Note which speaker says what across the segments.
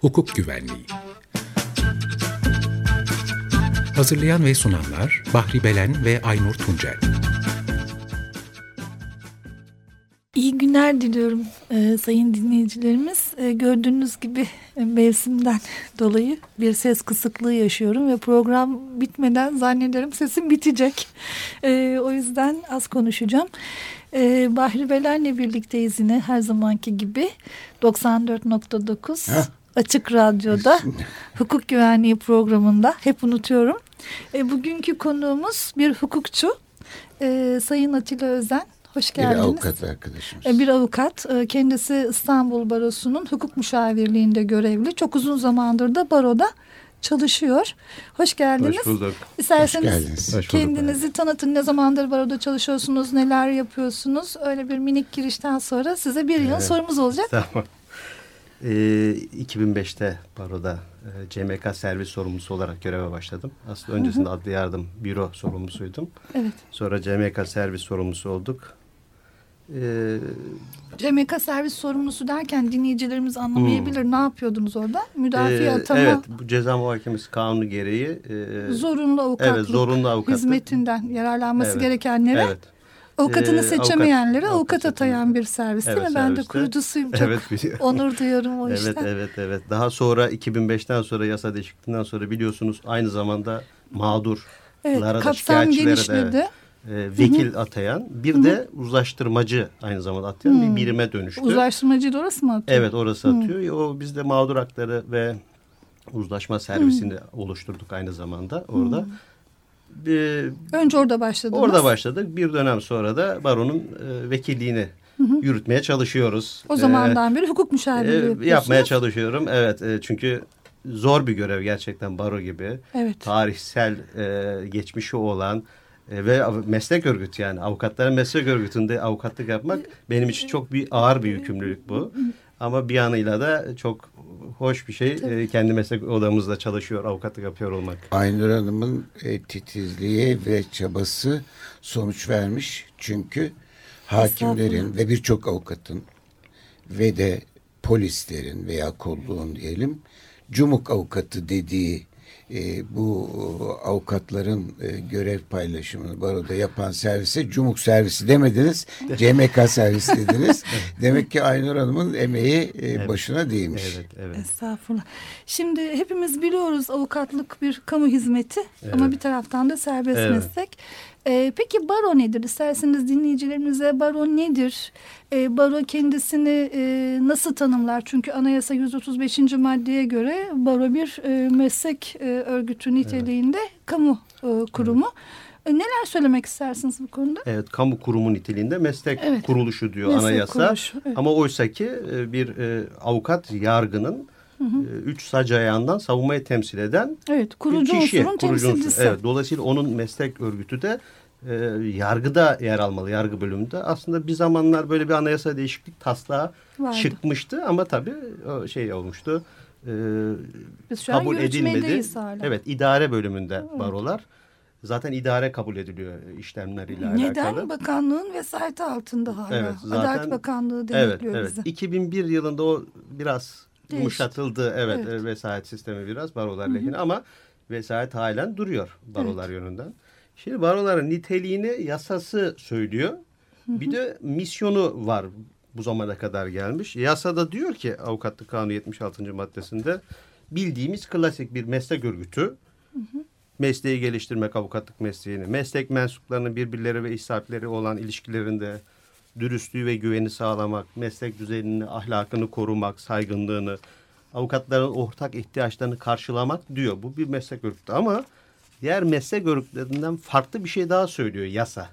Speaker 1: Hukuk Güvenliği. Hazırlayan ve sunanlar Bahri Belen ve Aynur Tuncel.
Speaker 2: İyi günler diliyorum e, sayın dinleyicilerimiz. E, gördüğünüz gibi e, mevsimden dolayı bir ses kısıklığı yaşıyorum ve program bitmeden zannederim sesim bitecek. E, o yüzden az konuşacağım. E, Bahri Belen'le birlikteyiz yine her zamanki gibi 94.9 Açık Radyo'da hukuk güvenliği programında hep unutuyorum. E, bugünkü konuğumuz bir hukukçu e, Sayın Atilla Özen. Hoş geldiniz.
Speaker 3: Bir avukat arkadaşımız.
Speaker 2: Bir avukat. Kendisi İstanbul Barosu'nun hukuk müşavirliğinde görevli. Çok uzun zamandır da baroda çalışıyor. Hoş geldiniz.
Speaker 4: Hoş bulduk.
Speaker 2: İsterseniz
Speaker 3: Hoş geldiniz.
Speaker 4: Hoş bulduk.
Speaker 2: kendinizi tanıtın. Ne zamandır baroda çalışıyorsunuz, neler yapıyorsunuz? Öyle bir minik girişten sonra size bir yıl
Speaker 4: Evet.
Speaker 2: sorumuz olacak.
Speaker 4: Tamam. Ee, 2005'te Baro'da e, CMK servis sorumlusu olarak göreve başladım. Aslında öncesinde adli yardım büro sorumlusuydum.
Speaker 2: Evet.
Speaker 4: Sonra CMK servis sorumlusu olduk. Ee,
Speaker 2: CMK servis sorumlusu derken dinleyicilerimiz anlamayabilir. Ne yapıyordunuz orada? Müdafi
Speaker 4: e,
Speaker 2: atama,
Speaker 4: evet, bu ceza muhakemesi kanunu gereği e,
Speaker 2: zorunlu avukatlık
Speaker 4: evet, zorunlu avukatlık.
Speaker 2: hizmetinden yararlanması
Speaker 4: Evet.
Speaker 2: gerekenlere
Speaker 4: Evet.
Speaker 2: avukatını
Speaker 4: Ee,
Speaker 2: seçemeyenlere
Speaker 4: avukat-
Speaker 2: avukat atayan bir servis değil
Speaker 4: Evet,
Speaker 2: mi? Ben de kurucusuyum çok.
Speaker 4: Evet, biliyorum.
Speaker 2: Onur duyuyorum o
Speaker 4: Evet,
Speaker 2: işten.
Speaker 4: evet, evet. Daha sonra 2005'ten sonra yasa değişikliğinden sonra biliyorsunuz aynı zamanda mağdur
Speaker 2: Evet,
Speaker 4: da
Speaker 2: kapsam
Speaker 4: şikayetçilere de
Speaker 2: genişledi.
Speaker 4: E, vekil atayan bir de uzlaştırmacı aynı zamanda atayan bir birime dönüştü.
Speaker 2: Uzlaştırmacı da orası mı atıyor?
Speaker 4: Evet orası atıyor. O biz de mağdur hakları ve uzlaşma servisini oluşturduk aynı zamanda orada. Bir-
Speaker 2: Önce orada başladınız.
Speaker 4: orada başladık. Bir dönem sonra da baronun e, vekilliğini yürütmeye çalışıyoruz.
Speaker 2: O zamandan beri hukuk müşavirliği
Speaker 4: e, yapmaya çalışıyorum. Evet e, çünkü zor bir görev gerçekten baro gibi.
Speaker 2: Evet.
Speaker 4: Tarihsel e, geçmişi olan e, ve meslek örgütü yani avukatların meslek örgütünde avukatlık yapmak benim için çok bir ağır bir yükümlülük bu. Ama bir yanıyla da çok hoş bir şey. E, kendi meslek odamızda çalışıyor, avukatlık yapıyor olmak.
Speaker 3: Aynur Hanım'ın e, titizliği ve çabası sonuç vermiş. Çünkü hakimlerin ve birçok avukatın ve de polislerin veya kolluğun diyelim cumuk avukatı dediği e, bu avukatların e, görev paylaşımını baroda yapan servise cumuk servisi demediniz. CMK servisi dediniz. Demek ki Aynur Hanım'ın emeği e, başına değmiş.
Speaker 4: Evet, evet.
Speaker 2: Estağfurullah. Şimdi hepimiz biliyoruz avukatlık bir kamu hizmeti ama bir taraftan da serbest
Speaker 4: Evet.
Speaker 2: meslek. Ee, peki baro nedir? İsterseniz dinleyicilerimize baro nedir? Ee, baro kendisini e, nasıl tanımlar? Çünkü anayasa 135. maddeye göre baro bir e, meslek e, örgütü niteliğinde kamu e, kurumu. E, neler söylemek istersiniz bu konuda?
Speaker 4: Evet, kamu kurumu niteliğinde meslek
Speaker 2: Evet.
Speaker 4: kuruluşu diyor
Speaker 2: Meslek
Speaker 4: anayasa.
Speaker 2: kuruluşu, evet.
Speaker 4: Ama oysa ki e, bir e, avukat yargının e, üç sac ayağından savunmayı temsil eden
Speaker 2: Evet, kurucu
Speaker 4: bir kişi.
Speaker 2: unsurun
Speaker 4: kurucu
Speaker 2: temsilcisi.
Speaker 4: Evet, dolayısıyla onun meslek örgütü de e, yargıda yer almalı, yargı bölümünde. Aslında bir zamanlar böyle bir anayasa değişiklik taslağı
Speaker 2: Vardı.
Speaker 4: çıkmıştı ama tabii o şey olmuştu. e,
Speaker 2: Biz şu an
Speaker 4: kabul edilmedi.
Speaker 2: yürütmedeyiz hala.
Speaker 4: Evet, idare bölümünde barolar. Zaten idare kabul ediliyor işlemleriyle
Speaker 2: Neden?
Speaker 4: alakalı.
Speaker 2: Bakanlığın vesayeti altında hala.
Speaker 4: Evet, zaten-
Speaker 2: Adalet Bakanlığı
Speaker 4: Evet,
Speaker 2: denetliyor
Speaker 4: evet.
Speaker 2: bizi.
Speaker 4: 2001 yılında o biraz. Yumuşatıldı. Evet,
Speaker 2: Evet.
Speaker 4: e, vesayet sistemi biraz barolar lehine ama vesayet halen duruyor barolar yönünden. Şimdi baroların niteliğini yasası söylüyor. Bir de misyonu var bu zamana kadar gelmiş. Yasada diyor ki avukatlık kanunu 76. maddesinde bildiğimiz klasik bir meslek örgütü mesleği geliştirmek avukatlık mesleğini, meslek mensuplarının birbirleri ve iş sahipleri olan ilişkilerinde dürüstlüğü ve güveni sağlamak, meslek düzenini, ahlakını korumak, saygınlığını, avukatların ortak ihtiyaçlarını karşılamak diyor. Bu bir meslek örgütü ama diğer meslek örgütlerinden farklı bir şey daha söylüyor yasa.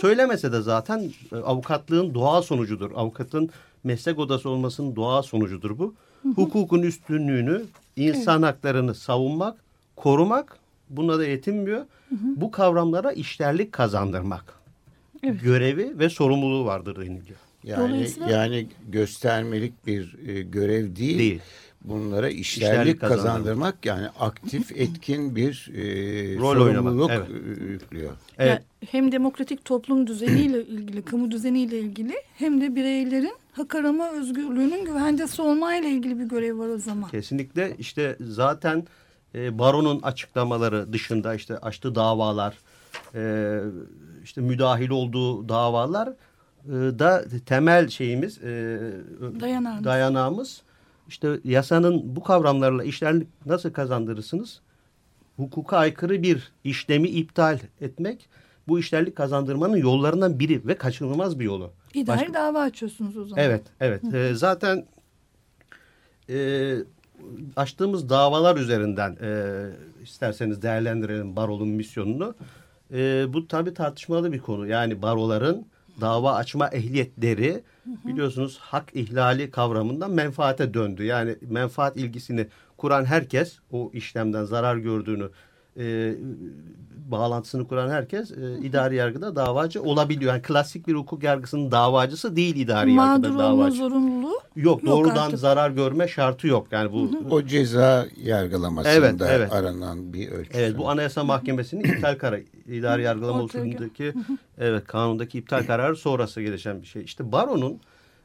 Speaker 4: Söylemese de zaten e, avukatlığın doğal sonucudur. Avukatın meslek odası olmasının doğal sonucudur bu. Hukukun üstünlüğünü, insan haklarını savunmak, korumak buna da yetinmiyor. Bu kavramlara işlerlik kazandırmak. Görevi ve sorumluluğu vardır deniliyor.
Speaker 3: Yani
Speaker 2: Dolayısıyla-
Speaker 3: yani göstermelik bir e, görev değil.
Speaker 4: Değil.
Speaker 3: bunlara işlerlik,
Speaker 4: İşlerlik
Speaker 3: kazandırmak yani aktif etkin bir e,
Speaker 4: Rol
Speaker 3: sorumluluk
Speaker 4: oynamak,
Speaker 3: e, yüklüyor.
Speaker 4: Evet.
Speaker 2: Yani hem demokratik toplum düzeniyle ilgili, kamu düzeniyle ilgili hem de bireylerin hak arama özgürlüğünün güvencesi olmayla ilgili bir görev var o zaman.
Speaker 4: Kesinlikle işte zaten e, baronun açıklamaları dışında işte açtığı davalar, e, işte müdahil olduğu davalar e, da temel şeyimiz, e,
Speaker 2: Dayanağımız.
Speaker 4: dayanağımız işte yasanın bu kavramlarla işlerlik nasıl kazandırırsınız? Hukuka aykırı bir işlemi iptal etmek bu işlerlik kazandırmanın yollarından biri ve kaçınılmaz bir yolu.
Speaker 2: İdari
Speaker 4: Başka-
Speaker 2: dava açıyorsunuz o zaman.
Speaker 4: Evet, evet. Ee, zaten e, açtığımız davalar üzerinden e, isterseniz değerlendirelim baronun misyonunu. E, bu tabii tartışmalı bir konu. Yani baroların dava açma ehliyetleri biliyorsunuz hak ihlali kavramından menfaate döndü. Yani menfaat ilgisini kuran herkes o işlemden zarar gördüğünü e, bağlantısını kuran herkes e, idari yargıda davacı olabiliyor. Yani klasik bir hukuk yargısının davacısı değil idari
Speaker 2: Mağdur
Speaker 4: yargıda
Speaker 2: olma
Speaker 4: davacı.
Speaker 2: zorunluluğu
Speaker 4: Yok, doğrudan
Speaker 2: artık.
Speaker 4: zarar görme şartı yok. Yani bu
Speaker 3: O ceza yargılamasında
Speaker 4: Evet, evet.
Speaker 3: aranan bir ölçü.
Speaker 4: Evet bu Anayasa Mahkemesi'nin iptal kararı idari yargılama usulündeki evet kanundaki iptal kararı sonrası gelişen bir şey. İşte baronun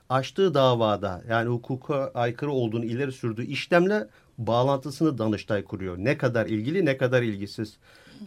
Speaker 4: açtığı davada yani hukuka aykırı olduğunu ileri sürdüğü işlemle bağlantısını Danıştay kuruyor. Ne kadar ilgili ne kadar ilgisiz.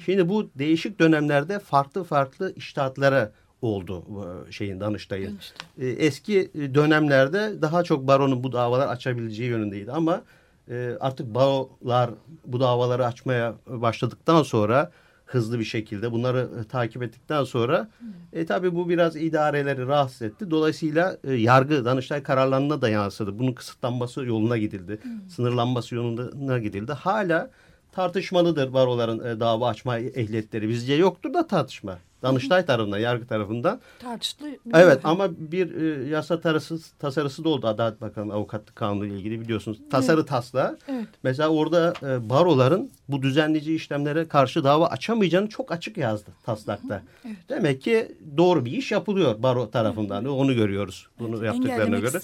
Speaker 4: Şimdi bu değişik dönemlerde farklı farklı iştahatlara oldu bu şeyin Danıştay'ın.
Speaker 2: Danıştay.
Speaker 4: E, Eski dönemlerde daha çok baronun bu davalar açabileceği yönündeydi ama e, artık barolar bu davaları açmaya başladıktan sonra hızlı bir şekilde bunları e, takip ettikten sonra e, tabii bu biraz idareleri rahatsız etti. Dolayısıyla e, yargı Danıştay kararlarına da yansıdı. Bunun kısıtlanması yoluna gidildi. Sınırlanması yoluna gidildi. Hala tartışmalıdır baroların e, dava açma ehliyetleri. Bizce yoktur da tartışma. Danıştay tarafından, yargı tarafından.
Speaker 2: tartışılı. bir
Speaker 4: Evet ama bir e, yasa tarısı, tasarısı da oldu Adalet Bakanlığı avukatlık kanunu ile ilgili biliyorsunuz. Tasarı taslağı.
Speaker 2: Evet.
Speaker 4: Mesela orada e, baroların bu düzenleyici işlemlere karşı dava açamayacağını çok açık yazdı taslakta. Demek ki doğru bir iş yapılıyor baro tarafından. Onu görüyoruz. Bunu yaptıklarına
Speaker 2: Engellemek
Speaker 4: göre.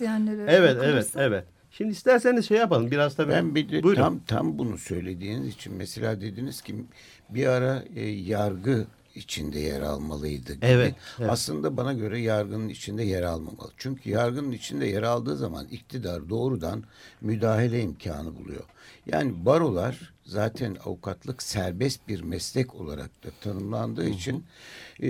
Speaker 4: Evet, evet, evet. Şimdi isterseniz şey yapalım biraz tabii.
Speaker 3: Ben bir de
Speaker 4: Buyurun.
Speaker 3: tam tam bunu söylediğiniz için mesela dediniz ki bir ara e, yargı içinde yer almalıydı gibi.
Speaker 4: Evet, evet.
Speaker 3: Aslında bana göre yargının içinde yer almamalı. Çünkü yargının içinde yer aldığı zaman iktidar doğrudan müdahale imkanı buluyor. Yani barolar zaten avukatlık serbest bir meslek olarak da tanımlandığı için e,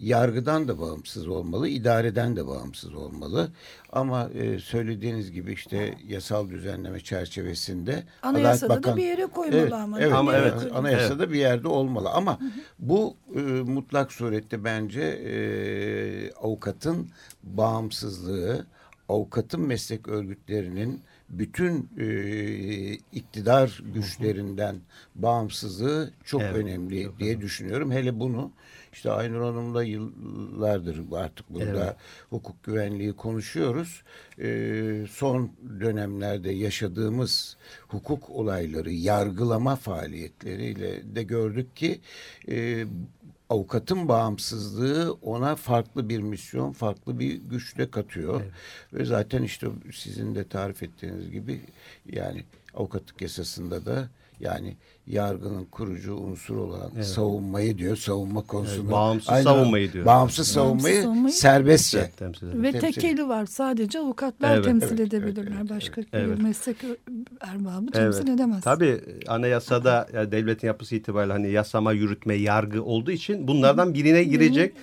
Speaker 3: yargıdan da bağımsız olmalı, idareden de bağımsız olmalı. Ama e, söylediğiniz gibi işte yasal düzenleme çerçevesinde
Speaker 2: Anayasada
Speaker 3: Adalet
Speaker 2: da bir yere koymalı
Speaker 3: evet,
Speaker 2: ama.
Speaker 3: Evet,
Speaker 4: Ama
Speaker 3: evet,
Speaker 4: evet,
Speaker 3: anayasada bir yerde olmalı. Ama bu e, mutlak surette bence e, avukatın bağımsızlığı, avukatın meslek örgütlerinin bütün e, iktidar güçlerinden bağımsızlığı çok
Speaker 4: Evet,
Speaker 3: önemli diye düşünüyorum. Hele bunu işte Aynur Hanım'la yıllardır artık burada
Speaker 4: Evet.
Speaker 3: hukuk güvenliği konuşuyoruz. E, son dönemlerde yaşadığımız hukuk olayları, yargılama faaliyetleriyle de gördük ki e, avukatın bağımsızlığı ona farklı bir misyon, farklı bir güç de katıyor. Ve zaten işte sizin de tarif ettiğiniz gibi yani avukatlık yasasında da yani yargının kurucu unsur olan savunmayı diyor, savunma konusunu.
Speaker 4: Evet, bağımsız
Speaker 3: Aynen,
Speaker 4: savunmayı diyor.
Speaker 3: Bağımsız savunmayı,
Speaker 2: savunmayı-
Speaker 3: serbestçe.
Speaker 4: temsil.
Speaker 2: Ve
Speaker 3: Temsil-
Speaker 2: tek eli var. Sadece avukatlar
Speaker 4: Evet,
Speaker 2: temsil
Speaker 3: evet,
Speaker 2: edebilirler.
Speaker 3: evet,
Speaker 2: Başka
Speaker 4: evet.
Speaker 2: bir meslek erbabı temsil
Speaker 4: Evet.
Speaker 2: edemez.
Speaker 4: Tabii anayasada ya devletin yapısı itibariyle hani yasama, yürütme, yargı olduğu için bunlardan birine girecek.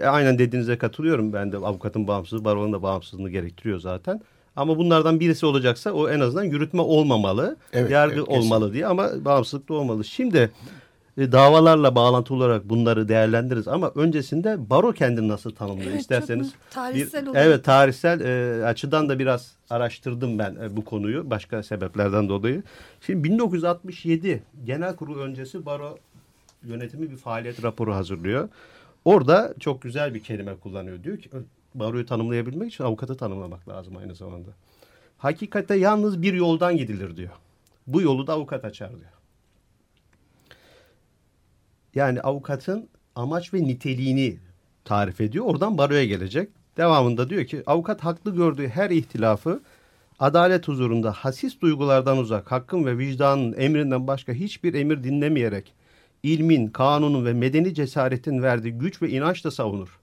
Speaker 4: E, Aynen dediğinize katılıyorum ben de avukatın bağımsızlığı, baronun da bağımsızlığını gerektiriyor zaten. Ama bunlardan birisi olacaksa o en azından yürütme olmamalı,
Speaker 3: Evet,
Speaker 4: yargı
Speaker 3: evet,
Speaker 4: olmalı diye ama bağımsızlık da olmalı. Şimdi e, davalarla bağlantılı olarak bunları değerlendiririz ama öncesinde baro kendini nasıl tanımlıyor
Speaker 2: Evet,
Speaker 4: isterseniz.
Speaker 2: çok tarihsel olarak.
Speaker 4: Evet tarihsel e, açıdan da biraz araştırdım ben e, bu konuyu başka sebeplerden dolayı. Şimdi 1967 Genel Kurul öncesi baro yönetimi bir faaliyet raporu hazırlıyor. Orada çok güzel bir kelime kullanıyor. Diyor ki baroyu tanımlayabilmek için avukatı tanımlamak lazım aynı zamanda. Hakikate yalnız bir yoldan gidilir diyor. Bu yolu da avukat açar diyor. Yani avukatın amaç ve niteliğini tarif ediyor. Oradan baroya gelecek. Devamında diyor ki avukat haklı gördüğü her ihtilafı adalet huzurunda hasis duygulardan uzak, hakkın ve vicdanın emrinden başka hiçbir emir dinlemeyerek ilmin, kanunun ve medeni cesaretin verdiği güç ve inançla savunur.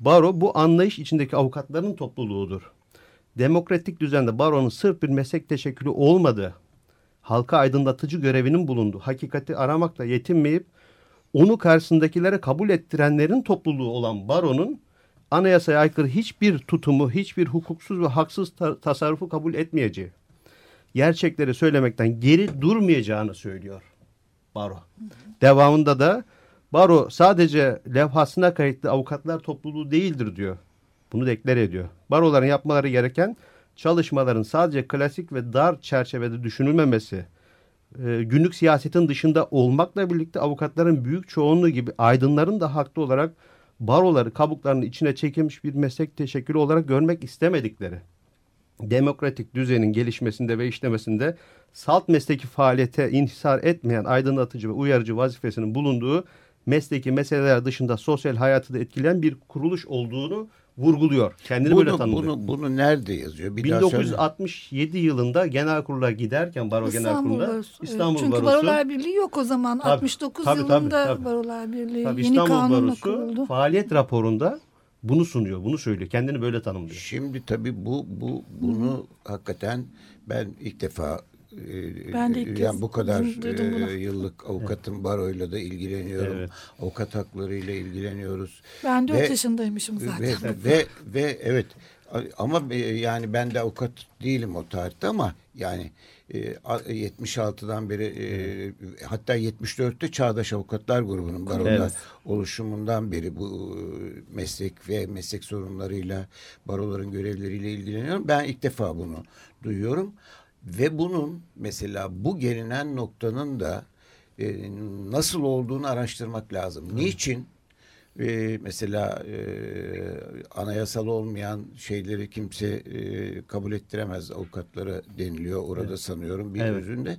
Speaker 4: Baro bu anlayış içindeki avukatların topluluğudur. Demokratik düzende baronun sırf bir meslek teşekkülü olmadığı, halka aydınlatıcı görevinin bulunduğu, hakikati aramakla yetinmeyip onu karşısındakilere kabul ettirenlerin topluluğu olan baronun anayasaya aykırı hiçbir tutumu, hiçbir hukuksuz ve haksız ta tasarrufu kabul etmeyeceği, gerçekleri söylemekten geri durmayacağını söylüyor baro. Devamında da baro sadece levhasına kayıtlı avukatlar topluluğu değildir diyor. Bunu deklare ediyor. Baroların yapmaları gereken çalışmaların sadece klasik ve dar çerçevede düşünülmemesi, e, günlük siyasetin dışında olmakla birlikte avukatların büyük çoğunluğu gibi aydınların da haklı olarak baroları kabuklarının içine çekilmiş bir meslek teşekkülü olarak görmek istemedikleri, demokratik düzenin gelişmesinde ve işlemesinde salt mesleki faaliyete inhisar etmeyen aydınlatıcı ve uyarıcı vazifesinin bulunduğu mesleki meseleler dışında sosyal hayatı da etkileyen bir kuruluş olduğunu vurguluyor. Kendini
Speaker 3: bunu,
Speaker 4: böyle tanımlıyor.
Speaker 3: Bunu, bunu nerede yazıyor? Bir
Speaker 4: 1967 yılında genel kurula giderken baro genel kurulunda
Speaker 2: Barosu,
Speaker 4: İstanbul
Speaker 2: Çünkü
Speaker 4: Barosu.
Speaker 2: Barolar Birliği yok o zaman.
Speaker 4: Tabii,
Speaker 2: 69
Speaker 4: tabii,
Speaker 2: yılında
Speaker 4: tabii, tabii.
Speaker 2: Barolar Birliği
Speaker 4: Tabii
Speaker 2: yeni
Speaker 4: İstanbul
Speaker 2: kanunla
Speaker 4: Barosu
Speaker 2: kuruldu.
Speaker 4: faaliyet raporunda bunu sunuyor, bunu söylüyor. Kendini böyle tanımlıyor.
Speaker 3: Şimdi tabii bu bu bunu hakikaten ben ilk defa
Speaker 2: Ben de ilk
Speaker 3: yani bu kadar e, yıllık avukatım baroyla da ilgileniyorum.
Speaker 4: Evet.
Speaker 3: Avukat haklarıyla ilgileniyoruz.
Speaker 2: Ben 4
Speaker 3: Ve-
Speaker 2: yaşındaymışım zaten.
Speaker 3: Ve, ve ve evet ama e, yani ben de avukat değilim o tarihte ama yani e, a- 76'dan beri e, hatta 74'te Çağdaş Avukatlar Grubu'nun baroda
Speaker 4: Evet.
Speaker 3: oluşumundan beri bu e, meslek ve meslek sorunlarıyla baroların görevleriyle ilgileniyorum. Ben ilk defa bunu duyuyorum ve bunun mesela bu gelinen noktanın da e, nasıl olduğunu araştırmak lazım. Niçin? e, mesela e, anayasal olmayan şeyleri kimse e, kabul ettiremez avukatlara deniliyor orada sanıyorum bir
Speaker 4: Evet.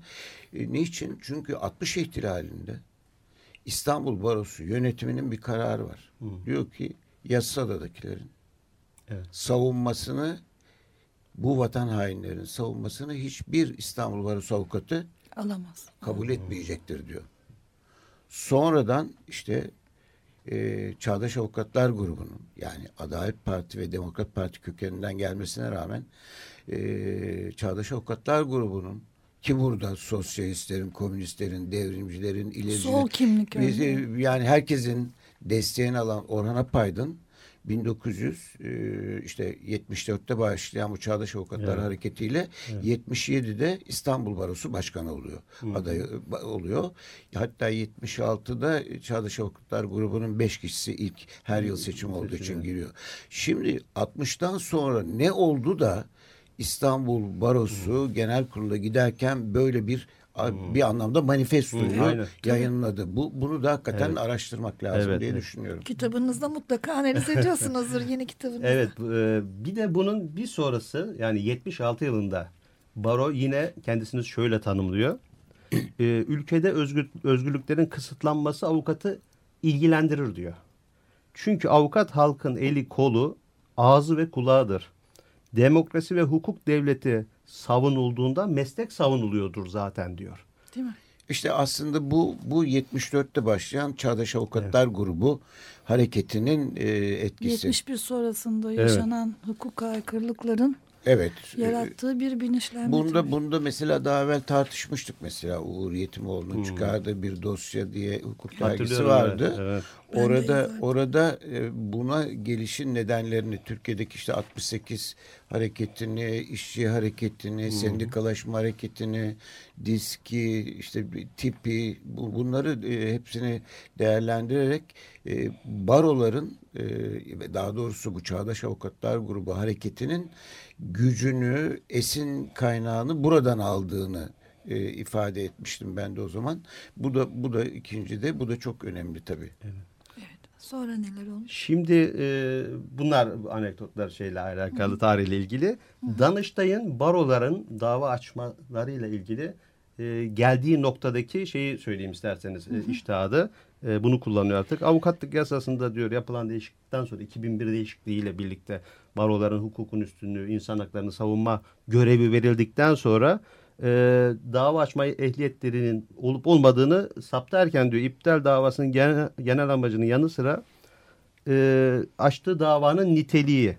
Speaker 3: E, niçin? Çünkü 60 ihtilalinde İstanbul Barosu yönetiminin bir kararı var. Diyor ki Yassıada'dakilerin
Speaker 4: Evet.
Speaker 3: savunmasını bu vatan hainlerin savunmasını hiçbir İstanbul Barosu avukatı
Speaker 2: Alamaz.
Speaker 3: kabul etmeyecektir diyor. Sonradan işte e, Çağdaş Avukatlar Grubu'nun yani Adalet Parti ve Demokrat Parti kökeninden gelmesine rağmen e, Çağdaş Avukatlar Grubu'nun ki burada sosyalistlerin, komünistlerin, devrimcilerin, ilericilerin
Speaker 2: Sol kimlik
Speaker 3: yani herkesin desteğini alan Orhan Apaydın 1900 e, işte 74'te başlayan bu Çağdaş Avukatlar
Speaker 4: Evet.
Speaker 3: Hareketi'yle 77'de İstanbul Barosu Başkanı oluyor. Adayı ba- oluyor. Hatta 76'da Çağdaş Avukatlar grubunun 5 kişisi ilk her yıl seçim olduğu için giriyor. Şimdi 60'tan sonra ne oldu da İstanbul Barosu Genel Kurulu'na giderken böyle bir bir anlamda manifestoyu
Speaker 4: Aynen.
Speaker 3: yayınladı. Bu bunu da hakikaten araştırmak lazım
Speaker 4: Evet,
Speaker 3: diye
Speaker 4: evet.
Speaker 3: düşünüyorum.
Speaker 2: Kitabınızda mutlaka analiz ediyorsunuzdur yeni kitabınızda.
Speaker 4: Evet, e, bir de bunun bir sonrası yani 76 yılında Baro yine kendisini şöyle tanımlıyor. E, ülkede özgür, özgürlüklerin kısıtlanması avukatı ilgilendirir diyor. Çünkü avukat halkın eli kolu, ağzı ve kulağıdır. Demokrasi ve hukuk devleti savunulduğunda meslek savunuluyordur zaten diyor.
Speaker 2: Değil mi?
Speaker 3: İşte aslında bu bu 74'te başlayan Çağdaş Avukatlar Grubu hareketinin e, etkisi.
Speaker 2: 71 sonrasında yaşanan hukuk aykırılıkların
Speaker 3: Evet.
Speaker 2: yarattığı bir bilinçlenme.
Speaker 3: Bunda
Speaker 2: tabii.
Speaker 3: bunda mesela daha evvel tartışmıştık mesela Uğur Yetimoğlu'nun çıkardığı bir dosya diye hukuk dergisi vardı.
Speaker 4: evet, evet.
Speaker 3: Orada orada e, buna gelişin nedenlerini Türkiye'deki işte 68 hareketini, işçi hareketini, sendikalaşma hareketini, diski, işte tipi bu, bunları e, hepsini değerlendirerek e, baroların e, ve daha doğrusu bu Çağdaş Avukatlar Grubu hareketinin gücünü, esin kaynağını buradan aldığını e, ifade etmiştim ben de o zaman. Bu da bu da ikinci de bu da çok önemli tabii.
Speaker 2: Evet. Sonra neler olmuş?
Speaker 4: Şimdi e, bunlar anekdotlar şeyle alakalı tarihle ilgili. Danıştay'ın baroların dava açmalarıyla ilgili e, geldiği noktadaki şeyi söyleyeyim isterseniz e, iştihadı. e, bunu kullanıyor artık. Avukatlık yasasında diyor yapılan değişiklikten sonra 2001 değişikliğiyle birlikte baroların hukukun üstünlüğü, insan haklarını savunma görevi verildikten sonra e, dava açma ehliyetlerinin olup olmadığını saptarken diyor. İptal davasının genel, genel amacının yanı sıra e, açtığı davanın niteliği,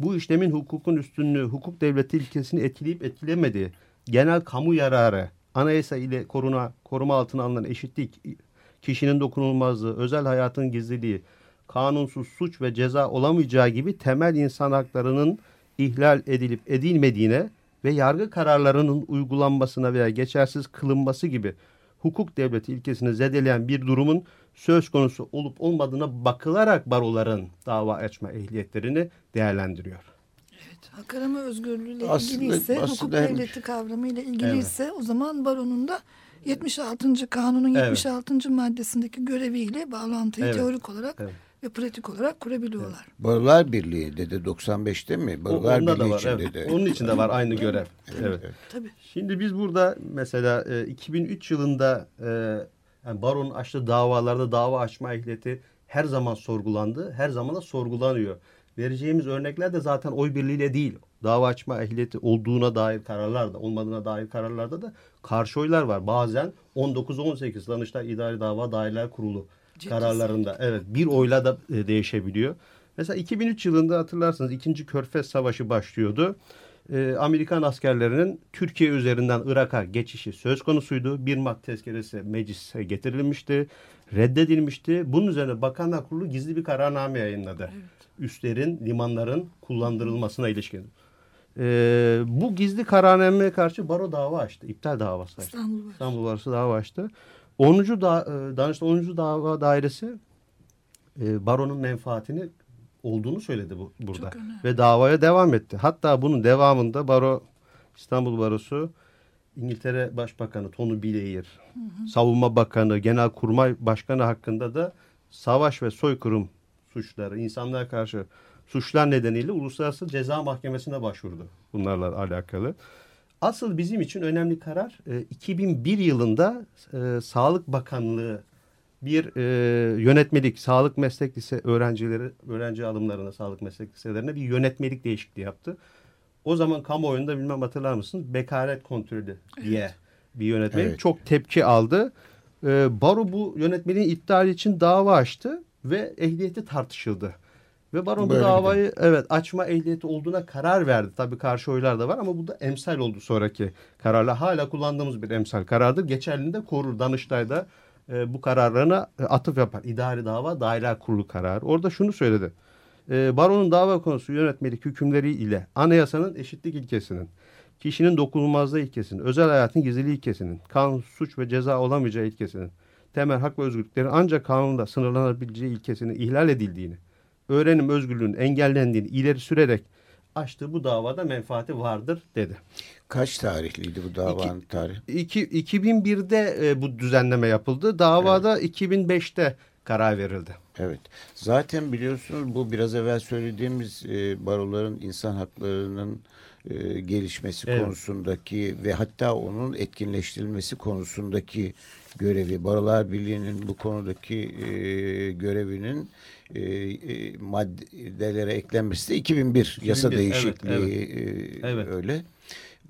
Speaker 4: bu işlemin hukukun üstünlüğü, hukuk devleti ilkesini etkileyip etkilemediği, genel kamu yararı, anayasa ile koruna, koruma altına alınan eşitlik, kişinin dokunulmazlığı, özel hayatın gizliliği, kanunsuz suç ve ceza olamayacağı gibi temel insan haklarının ihlal edilip edilmediğine ve yargı kararlarının uygulanmasına veya geçersiz kılınması gibi hukuk devleti ilkesini zedeleyen bir durumun söz konusu olup olmadığına bakılarak baroların dava açma ehliyetlerini değerlendiriyor.
Speaker 2: Evet, hak arama özgürlüğüyle
Speaker 3: Aslında-
Speaker 2: ilgili ise,
Speaker 3: aslında
Speaker 2: hukuk devleti kavramıyla ilgili
Speaker 4: Evet.
Speaker 2: ise o zaman baronun da 76. kanunun
Speaker 4: Evet.
Speaker 2: 76. maddesindeki göreviyle bağlantıyı
Speaker 4: Evet.
Speaker 2: teorik olarak
Speaker 4: Evet.
Speaker 2: Ve pratik olarak kurabiliyorlar.
Speaker 3: Barolar Birliği dedi 95'te mi?
Speaker 4: O-
Speaker 3: Barolar
Speaker 4: onda da
Speaker 3: Birliği
Speaker 4: var.
Speaker 3: içinde
Speaker 4: evet.
Speaker 3: de.
Speaker 4: Onun için de var aynı görev. Evet.
Speaker 2: Tabii.
Speaker 4: Şimdi biz burada mesela e, 2003 yılında e, yani baronun açtığı davalarda dava açma ehliyeti her zaman sorgulandı. Her zaman da sorgulanıyor. Vereceğimiz örnekler de zaten oy birliğiyle değil. Dava açma ehliyeti olduğuna dair kararlarda, olmadığına dair kararlarda da karşı oylar var. Bazen 19-18 Danıştay İdari Dava Daireler Kurulu
Speaker 2: Ciddi
Speaker 4: kararlarında evet bir oyla da e, değişebiliyor. Mesela 2003 yılında hatırlarsanız 2. Körfez Savaşı başlıyordu. E, Amerikan askerlerinin Türkiye üzerinden Irak'a geçişi söz konusuydu. Bir Mart tezkeresi meclise getirilmişti, reddedilmişti. Bunun üzerine Bakanlar Kurulu gizli bir kararname yayınladı. Üslerin, limanların kullandırılmasına ilişkin. E, bu gizli kararnameye karşı baro dava açtı. İptal davası açtı.
Speaker 2: İstanbul.
Speaker 4: İstanbul Barosu dava açtı. 10. Da, e, Danıştay 10. Dava Dairesi e, baronun menfaatini olduğunu söyledi bu, burada. Ve davaya devam etti. Hatta bunun devamında baro İstanbul Barosu İngiltere Başbakanı Tony Blair, Savunma Bakanı, Genelkurmay Başkanı hakkında da savaş ve soykırım suçları, insanlara karşı suçlar nedeniyle Uluslararası Ceza Mahkemesi'ne başvurdu bunlarla alakalı. Asıl bizim için önemli karar e, 2001 yılında e, Sağlık Bakanlığı bir e, yönetmelik, sağlık meslek lise öğrencileri, öğrenci alımlarına, sağlık meslek liselerine bir yönetmelik değişikliği yaptı. O zaman kamuoyunda bilmem hatırlar mısınız? Bekaret kontrolü diye bir yönetmelik
Speaker 3: Evet.
Speaker 4: çok tepki aldı. E, Baro bu yönetmeliğin iptali için dava açtı ve ehliyeti tartışıldı. Ve baron bu
Speaker 3: Böyle
Speaker 4: davayı evet açma ehliyeti olduğuna karar verdi. Tabii karşı oylar da var ama bu da emsal oldu sonraki kararla. Hala kullandığımız bir emsal karardır. Geçerliliğini de korur. Danıştay'da e, bu kararlarına e, atıf yapar. İdari dava daireler kurulu kararı. Orada şunu söyledi. E, baronun dava konusu yönetmelik hükümleri ile anayasanın eşitlik ilkesinin, kişinin dokunulmazlığı ilkesinin, özel hayatın gizliliği ilkesinin, kanun, suç ve ceza olamayacağı ilkesinin, temel hak ve özgürlüklerin ancak kanunda sınırlanabileceği ilkesinin ihlal edildiğini, öğrenim özgürlüğünün engellendiğini ileri sürerek açtığı bu davada menfaati vardır dedi.
Speaker 3: Kaç tarihliydi bu davanın tarihi?
Speaker 4: İki, 2001'de e, bu düzenleme yapıldı. Davada 2005'te karar verildi.
Speaker 3: Evet. Zaten biliyorsunuz bu biraz evvel söylediğimiz e, baroların insan haklarının e, gelişmesi
Speaker 4: Evet.
Speaker 3: konusundaki ve hatta onun etkinleştirilmesi konusundaki görevi, Barolar Birliği'nin bu konudaki e, görevinin e, e, maddelere eklenmesi de 2001, yasa
Speaker 4: 2001, evet,
Speaker 3: değişikliği e,
Speaker 4: Evet.
Speaker 3: öyle.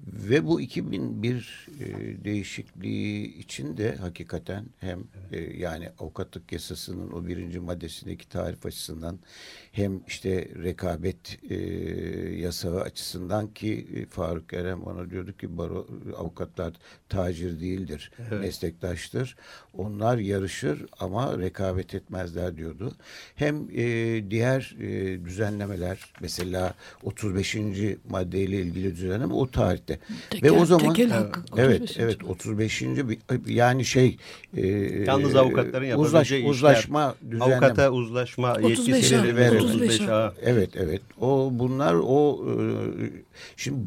Speaker 3: Ve bu 2001 e, değişikliği için de hakikaten hem e, yani avukatlık yasasının o birinci maddesindeki tarif açısından hem işte rekabet e, yasağı açısından ki Faruk Erem ona diyordu ki baro, avukatlar tacir değildir,
Speaker 4: Evet.
Speaker 3: meslektaştır. Onlar yarışır ama rekabet etmezler diyordu. Hem e, diğer e, düzenlemeler mesela 35. maddeyle ilgili düzenleme o tarihte. Ve o zaman
Speaker 2: tekel hakkı,
Speaker 3: evet
Speaker 2: 35.
Speaker 3: evet 35. bir- yani şey e,
Speaker 4: Yalnız avukatların
Speaker 3: uzlaş,
Speaker 4: yapabileceği işler.
Speaker 3: uzlaşma düzenleme.
Speaker 4: Avukata uzlaşma
Speaker 2: 35
Speaker 4: yetkileri
Speaker 3: A,
Speaker 4: verir.
Speaker 2: 35
Speaker 4: 35
Speaker 2: A.
Speaker 3: Evet evet. O bunlar o e, şimdi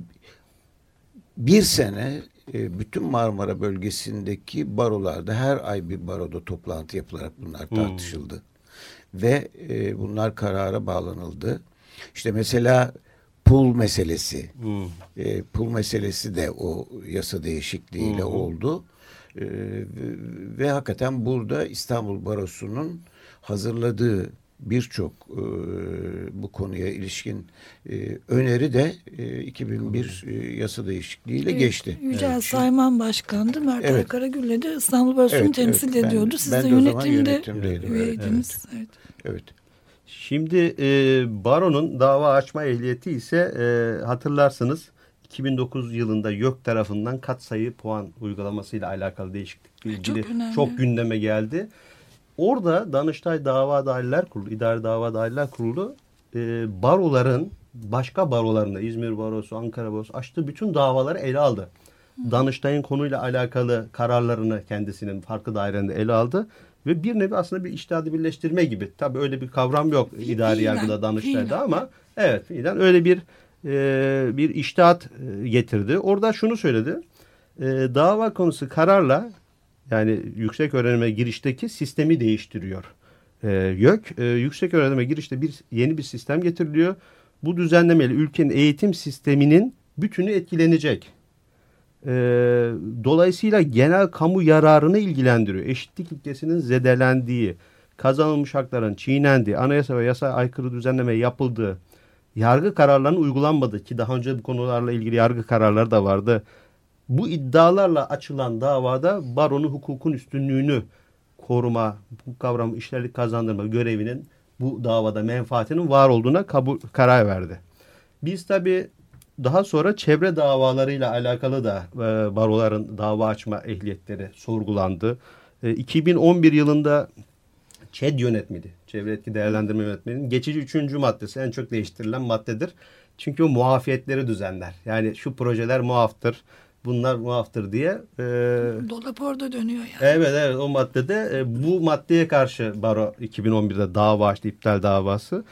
Speaker 3: bir sene e, bütün Marmara bölgesindeki barolarda her ay bir baroda toplantı yapılarak bunlar tartışıldı. Ve e, bunlar karara bağlanıldı. İşte mesela pul meselesi.
Speaker 4: Hmm.
Speaker 3: E, pul meselesi de o yasa değişikliğiyle oldu. E, ve, ve hakikaten burada İstanbul Barosu'nun hazırladığı birçok e, bu konuya ilişkin e, öneri de e, 2001 e, yasa değişikliğiyle
Speaker 2: Evet,
Speaker 3: geçti.
Speaker 2: Yücel
Speaker 3: Evet.
Speaker 2: Sayman Başkan'dı. Mert
Speaker 3: Evet.
Speaker 2: Karagül'le de İstanbul Barosu'nu
Speaker 3: Evet,
Speaker 2: temsil
Speaker 3: evet. Ben-
Speaker 2: ediyordu. Siz
Speaker 3: ben
Speaker 2: de
Speaker 3: de
Speaker 2: yönetimde
Speaker 3: yönetimdeydim. Evet,
Speaker 2: üyeydiniz. Evet.
Speaker 3: Evet.
Speaker 4: Şimdi e, baronun dava açma ehliyeti ise e, hatırlarsınız 2009 yılında YÖK tarafından katsayı puan uygulamasıyla alakalı değişiklikle
Speaker 2: Çok
Speaker 4: ilgili
Speaker 2: önemli.
Speaker 4: çok gündeme geldi. Orada Danıştay Dava Dahiller Kurulu, İdari Dava Dahiller Kurulu e, baroların başka barolarında İzmir Barosu, Ankara Barosu açtığı bütün davaları ele aldı. Danıştay'ın konuyla alakalı kararlarını kendisinin farklı dairelerinde ele aldı. Ve bir nevi aslında bir iştihadi birleştirme gibi. Tabii öyle bir kavram yok idari
Speaker 2: Fiilen,
Speaker 4: yargıda Danıştay'da
Speaker 2: fiilen.
Speaker 4: ama evet fiilen öyle bir e, bir iştihat e, getirdi. Orada şunu söyledi. E, dava konusu kararla yani yüksek öğrenime girişteki sistemi değiştiriyor. E, YÖK e, yüksek öğrenime girişte bir yeni bir sistem getiriliyor. Bu düzenlemeyle ülkenin eğitim sisteminin bütünü etkilenecek. E, dolayısıyla genel kamu yararını ilgilendiriyor. Eşitlik ilkesinin zedelendiği, kazanılmış hakların çiğnendiği, anayasa ve yasa aykırı düzenleme yapıldığı, yargı kararlarının uygulanmadığı ki daha önce bu konularla ilgili yargı kararları da vardı. Bu iddialarla açılan davada baronun hukukun üstünlüğünü koruma, bu kavramı işlerlik kazandırma görevinin bu davada menfaatinin var olduğuna kabul karar verdi. Biz tabi daha sonra çevre davalarıyla alakalı da e, baroların dava açma ehliyetleri sorgulandı. E, 2011 yılında ÇED yönetmeliği, çevre etki değerlendirme yönetmeliğinin geçici üçüncü maddesi en çok değiştirilen maddedir. Çünkü o muafiyetleri düzenler. Yani şu projeler muaftır, bunlar muaftır diye. E,
Speaker 2: Dolap orada dönüyor yani.
Speaker 4: Evet evet o maddede e, bu maddeye karşı baro 2011'de dava açtı iptal davası.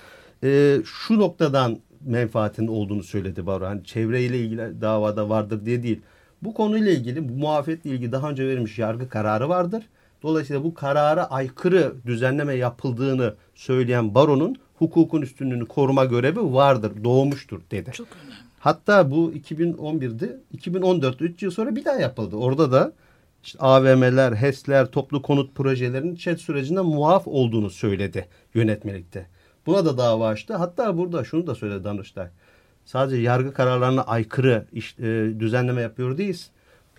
Speaker 4: E, şu noktadan menfaatin olduğunu söyledi baro. Hani çevreyle ilgili davada vardır diye değil. Bu konuyla ilgili bu muafiyetle ilgili daha önce verilmiş yargı kararı vardır. Dolayısıyla bu karara aykırı düzenleme yapıldığını söyleyen baronun hukukun üstünlüğünü koruma görevi vardır, doğmuştur dedi.
Speaker 2: Çok önemli.
Speaker 4: Hatta bu 2011'de 2014'te 3 yıl sonra bir daha yapıldı. Orada da işte AVM'ler, HES'ler, toplu konut projelerinin ÇED sürecinde muaf olduğunu söyledi yönetmelikte. Buna da dava açtı. Hatta burada şunu da söyledi Danıştay. Sadece yargı kararlarına aykırı iş, e, düzenleme yapıyor değiliz.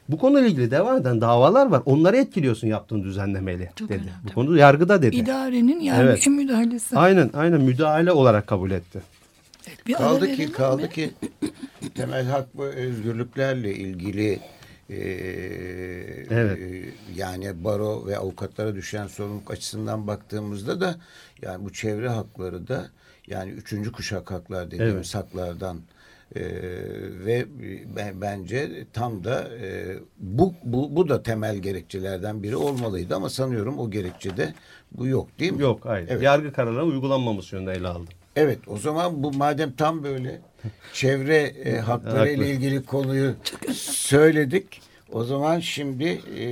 Speaker 4: Bu konuyla ilgili devam eden davalar var. Onları etkiliyorsun yaptığın düzenlemeyle
Speaker 2: Çok
Speaker 4: dedi.
Speaker 2: önemli.
Speaker 4: Bu konu yargıda dedi.
Speaker 2: İdarenin yargıya
Speaker 4: Evet.
Speaker 2: müdahalesi.
Speaker 4: Aynen aynen müdahale olarak kabul etti.
Speaker 2: Evet, bir
Speaker 3: Kaldı ki
Speaker 2: mi?
Speaker 3: kaldı ki temel hak ve özgürlüklerle ilgili e,
Speaker 4: Evet.
Speaker 3: e, yani baro ve avukatlara düşen sorumluluk açısından baktığımızda da yani bu çevre hakları da yani üçüncü kuşak haklar dediğimiz haklardan e, ve ben, bence tam da e, bu, bu bu da temel gerekçelerden biri olmalıydı ama sanıyorum o gerekçede bu yok değil mi?
Speaker 4: Yok hayır.
Speaker 3: Evet.
Speaker 4: Yargı kararlarının uygulanmaması yönünde ele aldı.
Speaker 3: Evet o zaman bu madem tam böyle çevre e, hakları ile ilgili konuyu söyledik. O zaman şimdi e,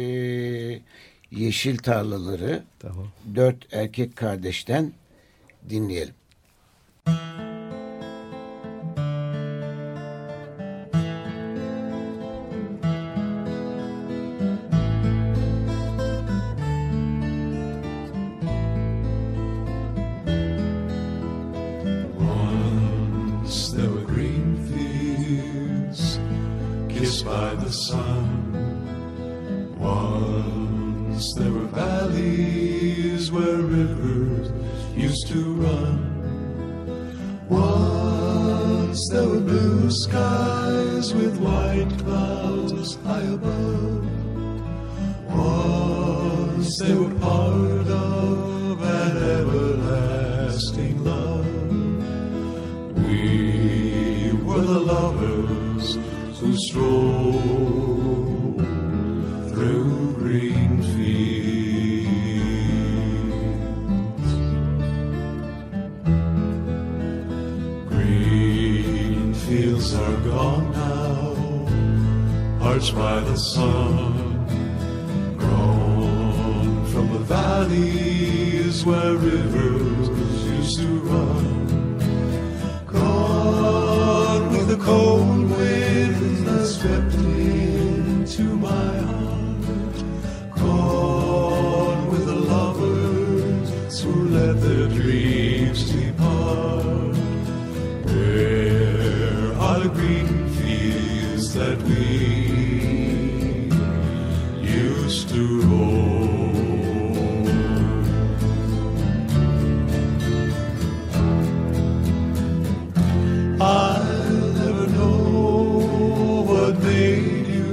Speaker 3: yeşil tarlaları
Speaker 4: Tamam.
Speaker 3: dört erkek kardeşten dinleyelim.
Speaker 5: Once by the sun, grown from the valleys where rivers used to run, gone with the cold winds that swept into my heart, gone with the lovers who let their dreams depart. Where are the green fields that we to roam. I'll never know what made you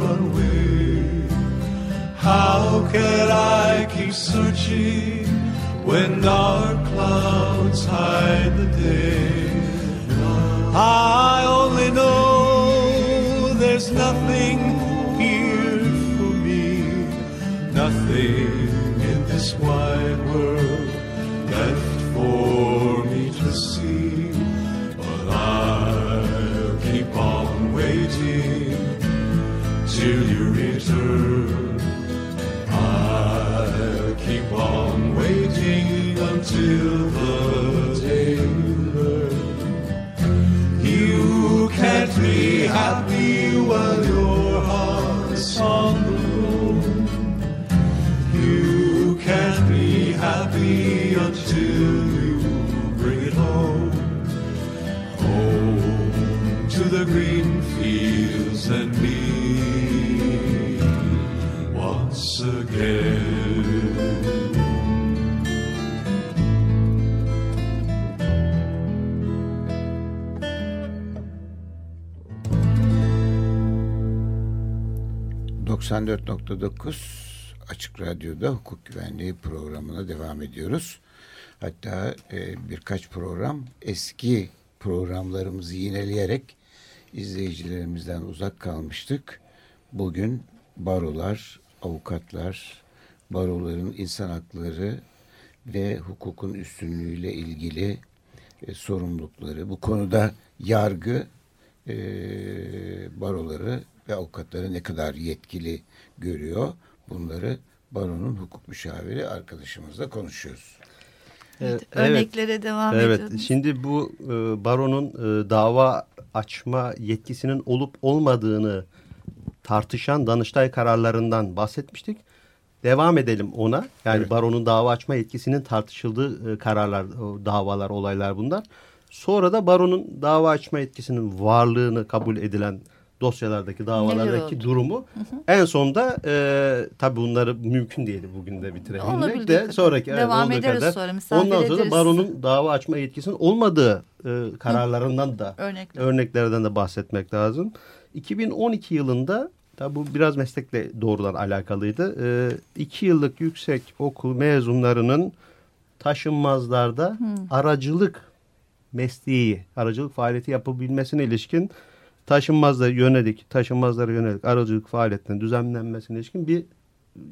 Speaker 5: run away. How can I keep searching when dark clouds hide
Speaker 3: 94.9 Açık Radyo'da hukuk güvenliği programına devam ediyoruz. Hatta e, birkaç program eski programlarımızı yineleyerek izleyicilerimizden uzak kalmıştık. Bugün barolar, avukatlar, baroların insan hakları ve hukukun üstünlüğüyle ilgili e, sorumlulukları, bu konuda yargı e, baroları ve avukatları ne kadar yetkili görüyor bunları baronun hukuk müşaviri arkadaşımızla konuşuyoruz.
Speaker 2: Evet,
Speaker 4: Evet.
Speaker 2: örneklere devam
Speaker 4: Evet,
Speaker 2: ediyordunuz.
Speaker 4: şimdi bu e, baronun e, dava açma yetkisinin olup olmadığını tartışan Danıştay kararlarından bahsetmiştik. Devam edelim ona. Yani
Speaker 3: Evet.
Speaker 4: baronun dava açma yetkisinin tartışıldığı e, kararlar, davalar, olaylar bunlar. Sonra da baronun dava açma yetkisinin varlığını kabul edilen dosyalardaki davalardaki durumu en sonda e, tabii bunları mümkün değil bugün de
Speaker 2: Olabildiği
Speaker 4: de
Speaker 2: kadar.
Speaker 4: sonraki evet,
Speaker 2: Devam
Speaker 4: olduğu
Speaker 2: ederiz
Speaker 4: kadar.
Speaker 2: sonra, misafir
Speaker 4: Ondan sonra
Speaker 2: ederiz.
Speaker 4: baronun dava açma yetkisinin olmadığı e, kararlarından da
Speaker 2: Örnekler.
Speaker 4: örneklerden de bahsetmek lazım. 2012 yılında tabi bu biraz meslekle doğrudan alakalıydı. E, iki yıllık yüksek okul mezunlarının taşınmazlarda aracılık mesleği, aracılık faaliyeti yapabilmesine ilişkin taşınmazlara yönelik, taşınmazlara yönelik aracılık faaliyetinin düzenlenmesine ilişkin bir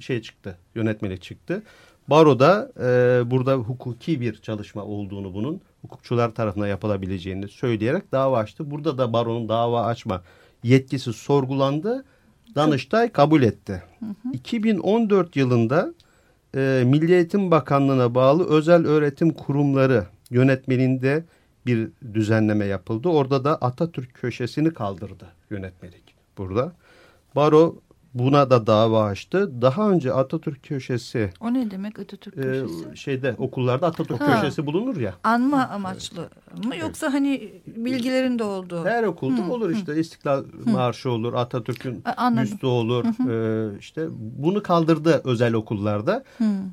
Speaker 4: şey çıktı, yönetmelik çıktı. Baro'da e, burada hukuki bir çalışma olduğunu bunun hukukçular tarafından yapılabileceğini söyleyerek dava açtı. Burada da baronun dava açma yetkisi sorgulandı. Danıştay kabul etti. 2014 yılında e, Milli Eğitim Bakanlığı'na bağlı özel öğretim kurumları yönetmeliğinde bir düzenleme yapıldı. Orada da Atatürk köşesini kaldırdı yönetmelik burada. Baro buna da dava açtı. Daha önce Atatürk köşesi
Speaker 2: O ne demek Atatürk
Speaker 4: e,
Speaker 2: köşesi?
Speaker 4: şeyde okullarda Atatürk
Speaker 2: Ha.
Speaker 4: köşesi bulunur ya.
Speaker 2: Anma amaçlı mı yoksa hani bilgilerin de olduğu?
Speaker 4: Her okulda olur işte İstiklal Marşı olur, Atatürk'ün büstü olur. Ee, işte bunu kaldırdı özel okullarda.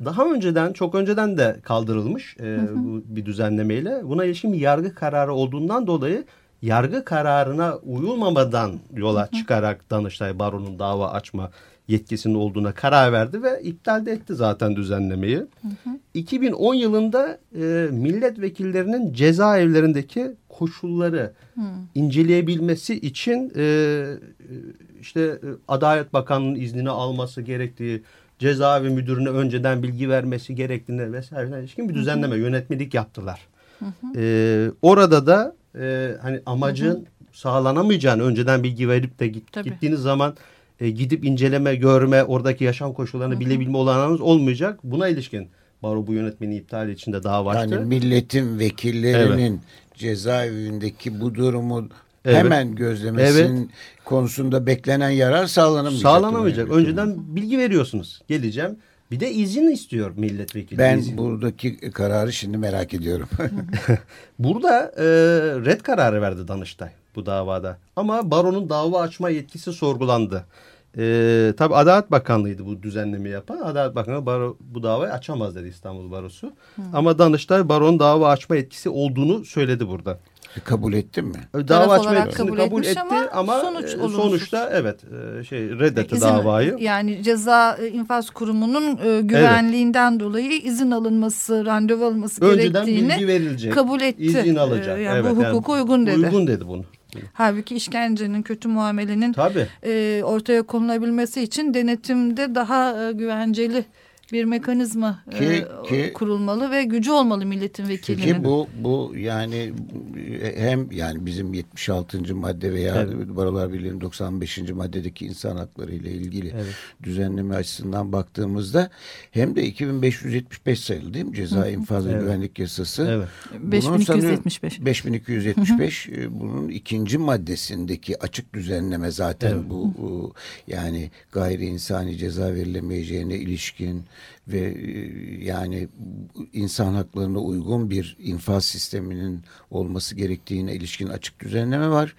Speaker 4: Daha önceden, çok önceden de kaldırılmış e, bu bir düzenlemeyle. Buna ilişkin yargı kararı olduğundan dolayı yargı kararına uyulmamadan yola çıkarak Danıştay Baro'nun dava açma yetkisinin olduğuna karar verdi ve iptal de etti zaten düzenlemeyi. 2010 yılında e, milletvekillerinin cezaevlerindeki koşulları inceleyebilmesi için e, işte e, Adalet Bakanlığı'nın iznini alması gerektiği, cezaevi müdürüne önceden bilgi vermesi gerektiğine vesaire ilişkin bir düzenleme, yönetmelik yaptılar. E, orada da e, hani amacın sağlanamayacağını önceden bilgi verip de git,
Speaker 2: Tabii.
Speaker 4: gittiğiniz zaman e, gidip inceleme, görme, oradaki yaşam koşullarını bilebilme olanağınız olmayacak. Buna ilişkin baro bu yönetmeni iptal içinde dava açtı.
Speaker 3: Yani milletin vekillerinin cezaevindeki bu durumu hemen gözlemesinin konusunda beklenen yarar sağlanamayacak.
Speaker 4: Sağlanamayacak. Önceden bilgi veriyorsunuz. Geleceğim. Bir de izin istiyor milletvekili.
Speaker 3: Ben
Speaker 4: İzin.
Speaker 3: buradaki kararı şimdi merak ediyorum.
Speaker 4: Burada e, red kararı verdi Danıştay. bu davada. Ama baronun dava açma yetkisi sorgulandı. Ee, tabii Adalet Bakanlığı'ydı bu düzenleme yapan. Adalet Bakanlığı baro, bu davayı açamaz dedi İstanbul Barosu. Ama Danıştay baronun dava açma yetkisi olduğunu söyledi burada.
Speaker 3: Kabul ettin mi?
Speaker 4: Dava
Speaker 2: Taraf
Speaker 4: açma
Speaker 2: kabul
Speaker 4: kabul, etti
Speaker 2: ama
Speaker 4: ama,
Speaker 2: sonuç
Speaker 4: e,
Speaker 2: olumsuz.
Speaker 4: sonuçta evet e, şey reddetti
Speaker 2: İzin-
Speaker 4: davayı.
Speaker 2: Yani ceza e, infaz kurumunun e, güvenliğinden dolayı izin alınması, randevu alınması
Speaker 4: Önceden
Speaker 2: gerektiğini
Speaker 4: bilgi verilecek.
Speaker 2: kabul etti.
Speaker 4: İzin alacak.
Speaker 2: E, yani
Speaker 4: evet,
Speaker 2: bu hukuka uygun dedi.
Speaker 4: Uygun dedi bunu.
Speaker 2: Halbuki işkencenin, kötü muamelenin
Speaker 4: Tabii.
Speaker 2: e, ortaya konulabilmesi için denetimde daha e, güvenceli bir mekanizma e,
Speaker 3: Ki- ki-
Speaker 2: kurulmalı ve gücü olmalı milletin vekilinin.
Speaker 3: Ki bu bu yani hem yani bizim 76. madde veya
Speaker 4: Evet.
Speaker 3: Barolar Birliği'nin 95. maddedeki insan hakları ile ilgili
Speaker 4: Evet.
Speaker 3: düzenleme açısından baktığımızda hem de 2575 sayılı değil mi ceza infaz ve
Speaker 4: Evet.
Speaker 3: güvenlik yasası.
Speaker 4: Evet.
Speaker 3: Bunun sanıyorum
Speaker 2: 5275.
Speaker 3: 5275 e, bunun ikinci maddesindeki açık düzenleme zaten
Speaker 4: Evet.
Speaker 3: bu, bu yani gayri insani ceza verilemeyeceğine ilişkin ve e, yani insan haklarına uygun bir infaz sisteminin olması gerektiğine ilişkin açık düzenleme var.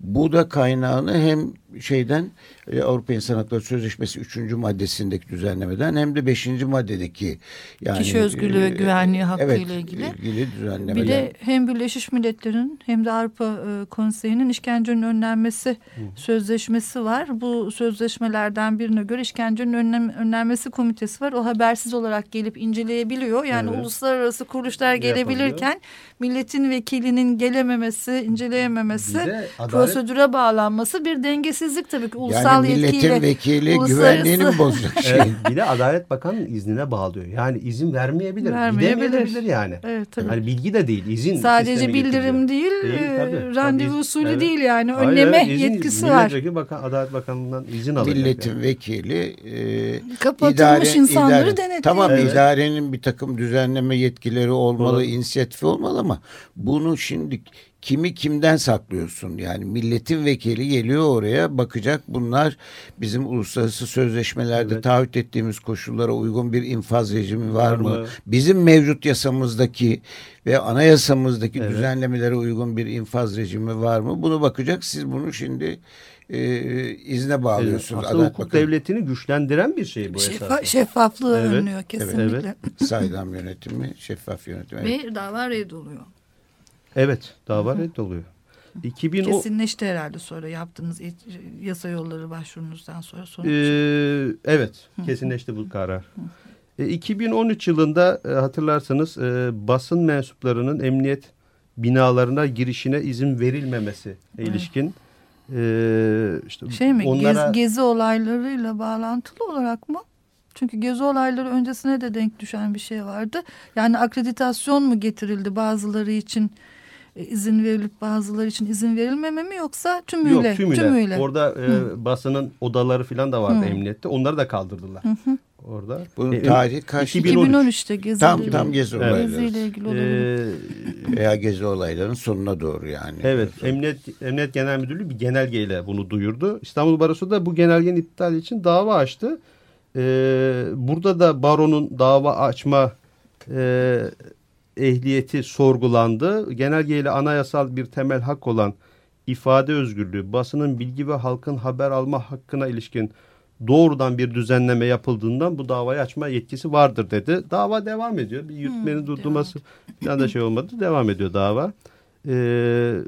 Speaker 3: Bu da kaynağını hem şeyden e, Avrupa İnsan Hakları Sözleşmesi 3. maddesindeki düzenlemeden hem de 5. maddedeki yani
Speaker 2: Kişi özgürlüğü ve
Speaker 3: e,
Speaker 2: güvenliği hakkı
Speaker 3: evet,
Speaker 2: ile ilgili.
Speaker 3: ilgili düzenlemeler.
Speaker 2: Bir de hem Birleşmiş Milletler'in hem de Avrupa e, Konseyi'nin işkencenin önlenmesi sözleşmesi var. Bu sözleşmelerden birine göre işkencenin önlem, önlenmesi komitesi var. O habersiz olarak gelip inceleyebiliyor. Yani
Speaker 4: Evet.
Speaker 2: uluslararası kuruluşlar
Speaker 4: Yapabiliyor.
Speaker 2: gelebilirken milletin vekilinin gelememesi, inceleyememesi, prosedüre bağlanması bir dengesizlik tabii ki. Ulusal
Speaker 3: yani milletin
Speaker 2: yetkiyle
Speaker 3: vekili güvenliğini mi bozacak şey?
Speaker 4: Evet, bir de Adalet Bakanı'nın iznine bağlıyor. Yani izin vermeyebilir.
Speaker 2: Vermeyebilir.
Speaker 4: Gidemeyebilir yani.
Speaker 2: Evet, tabii.
Speaker 4: Hani bilgi de değil, izin
Speaker 2: Sadece bildirim
Speaker 4: getiriyor.
Speaker 2: değil, e,
Speaker 4: tabii.
Speaker 2: randevu
Speaker 4: Tabii.
Speaker 2: usulü
Speaker 4: Evet.
Speaker 2: değil yani
Speaker 4: Hayır,
Speaker 2: önleme
Speaker 4: evet, izin-
Speaker 2: yetkisi var.
Speaker 4: Milletvekili Bakan, Adalet Bakanlığı'ndan izin alacak.
Speaker 3: Milletin
Speaker 4: yani.
Speaker 3: vekili e,
Speaker 2: Kapatılmış insanları denetliyor.
Speaker 3: Tamam
Speaker 4: Evet.
Speaker 3: idarenin bir takım düzenleme yetkileri olmalı,
Speaker 4: Doğru.
Speaker 3: inisiyatifi olmalı ama bunu şimdi kimi kimden saklıyorsun? Yani milletin vekili geliyor oraya bakacak bunlar bizim uluslararası sözleşmelerde
Speaker 4: Evet.
Speaker 3: taahhüt ettiğimiz koşullara uygun bir infaz rejimi var,
Speaker 4: Var
Speaker 3: mı?
Speaker 4: mı?
Speaker 3: Bizim mevcut yasamızdaki ve anayasamızdaki
Speaker 4: Evet.
Speaker 3: düzenlemelere uygun bir infaz rejimi var mı? Bunu bakacak. Siz bunu şimdi e, izne bağlıyorsunuz.
Speaker 4: Aslında
Speaker 3: Adalet
Speaker 4: hukuk
Speaker 3: Bakanı.
Speaker 4: devletini güçlendiren bir şey bu
Speaker 2: Şeffa-
Speaker 4: esasında.
Speaker 2: şeffaflığı
Speaker 4: Evet,
Speaker 2: önlüyor
Speaker 4: evet,
Speaker 2: kesinlikle.
Speaker 4: evet.
Speaker 3: Saydam yönetimi, şeffaf yönetimi. Evet.
Speaker 2: Ve dava reddoluyor.
Speaker 4: Evet, dava reddoluyor. 2010
Speaker 2: Kesinleşti herhalde sonra yaptığınız yasa yolları başvurunuzdan sonra sonuç.
Speaker 4: Ee, evet, kesinleşti bu karar. E, 2013 yılında e, hatırlarsanız e, basın mensuplarının emniyet binalarına girişine izin verilmemesi ilişkin e, işte
Speaker 2: şey mi
Speaker 4: onlara
Speaker 2: gez- gezi olaylarıyla bağlantılı olarak mı? Çünkü gezi olayları öncesine de denk düşen bir şey vardı. Yani akreditasyon mu getirildi bazıları için izin verilip bazıları için izin verilmeme mi yoksa tümüyle?
Speaker 4: yok tümüyle.
Speaker 2: tümüyle.
Speaker 4: Orada e, basının odaları falan da vardı
Speaker 2: Hı.
Speaker 4: emniyette. Onları da kaldırdılar. Orada.
Speaker 3: Bunun
Speaker 4: E,
Speaker 3: tarihi kaç?
Speaker 4: 2013.
Speaker 2: 2013'te gezi
Speaker 3: Tam tam gezi
Speaker 4: Evet.
Speaker 3: olayları.
Speaker 2: geziyle ilgili olayları.
Speaker 4: e,
Speaker 3: Veya gezi olaylarının sonuna doğru yani.
Speaker 4: Evet, Emniyet Emniyet Genel Müdürlüğü bir genelgeyle bunu duyurdu. İstanbul Barosu da bu genelgenin iptali için dava açtı. Ee, burada da baronun dava açma e, ehliyeti sorgulandı. Genelgeyle anayasal bir temel hak olan ifade özgürlüğü, basının bilgi ve halkın haber alma hakkına ilişkin doğrudan bir düzenleme yapıldığından bu davayı açma yetkisi vardır dedi. Dava devam ediyor. Bir yürütmenin durdurması falan da şey olmadı. Devam ediyor dava. Ee,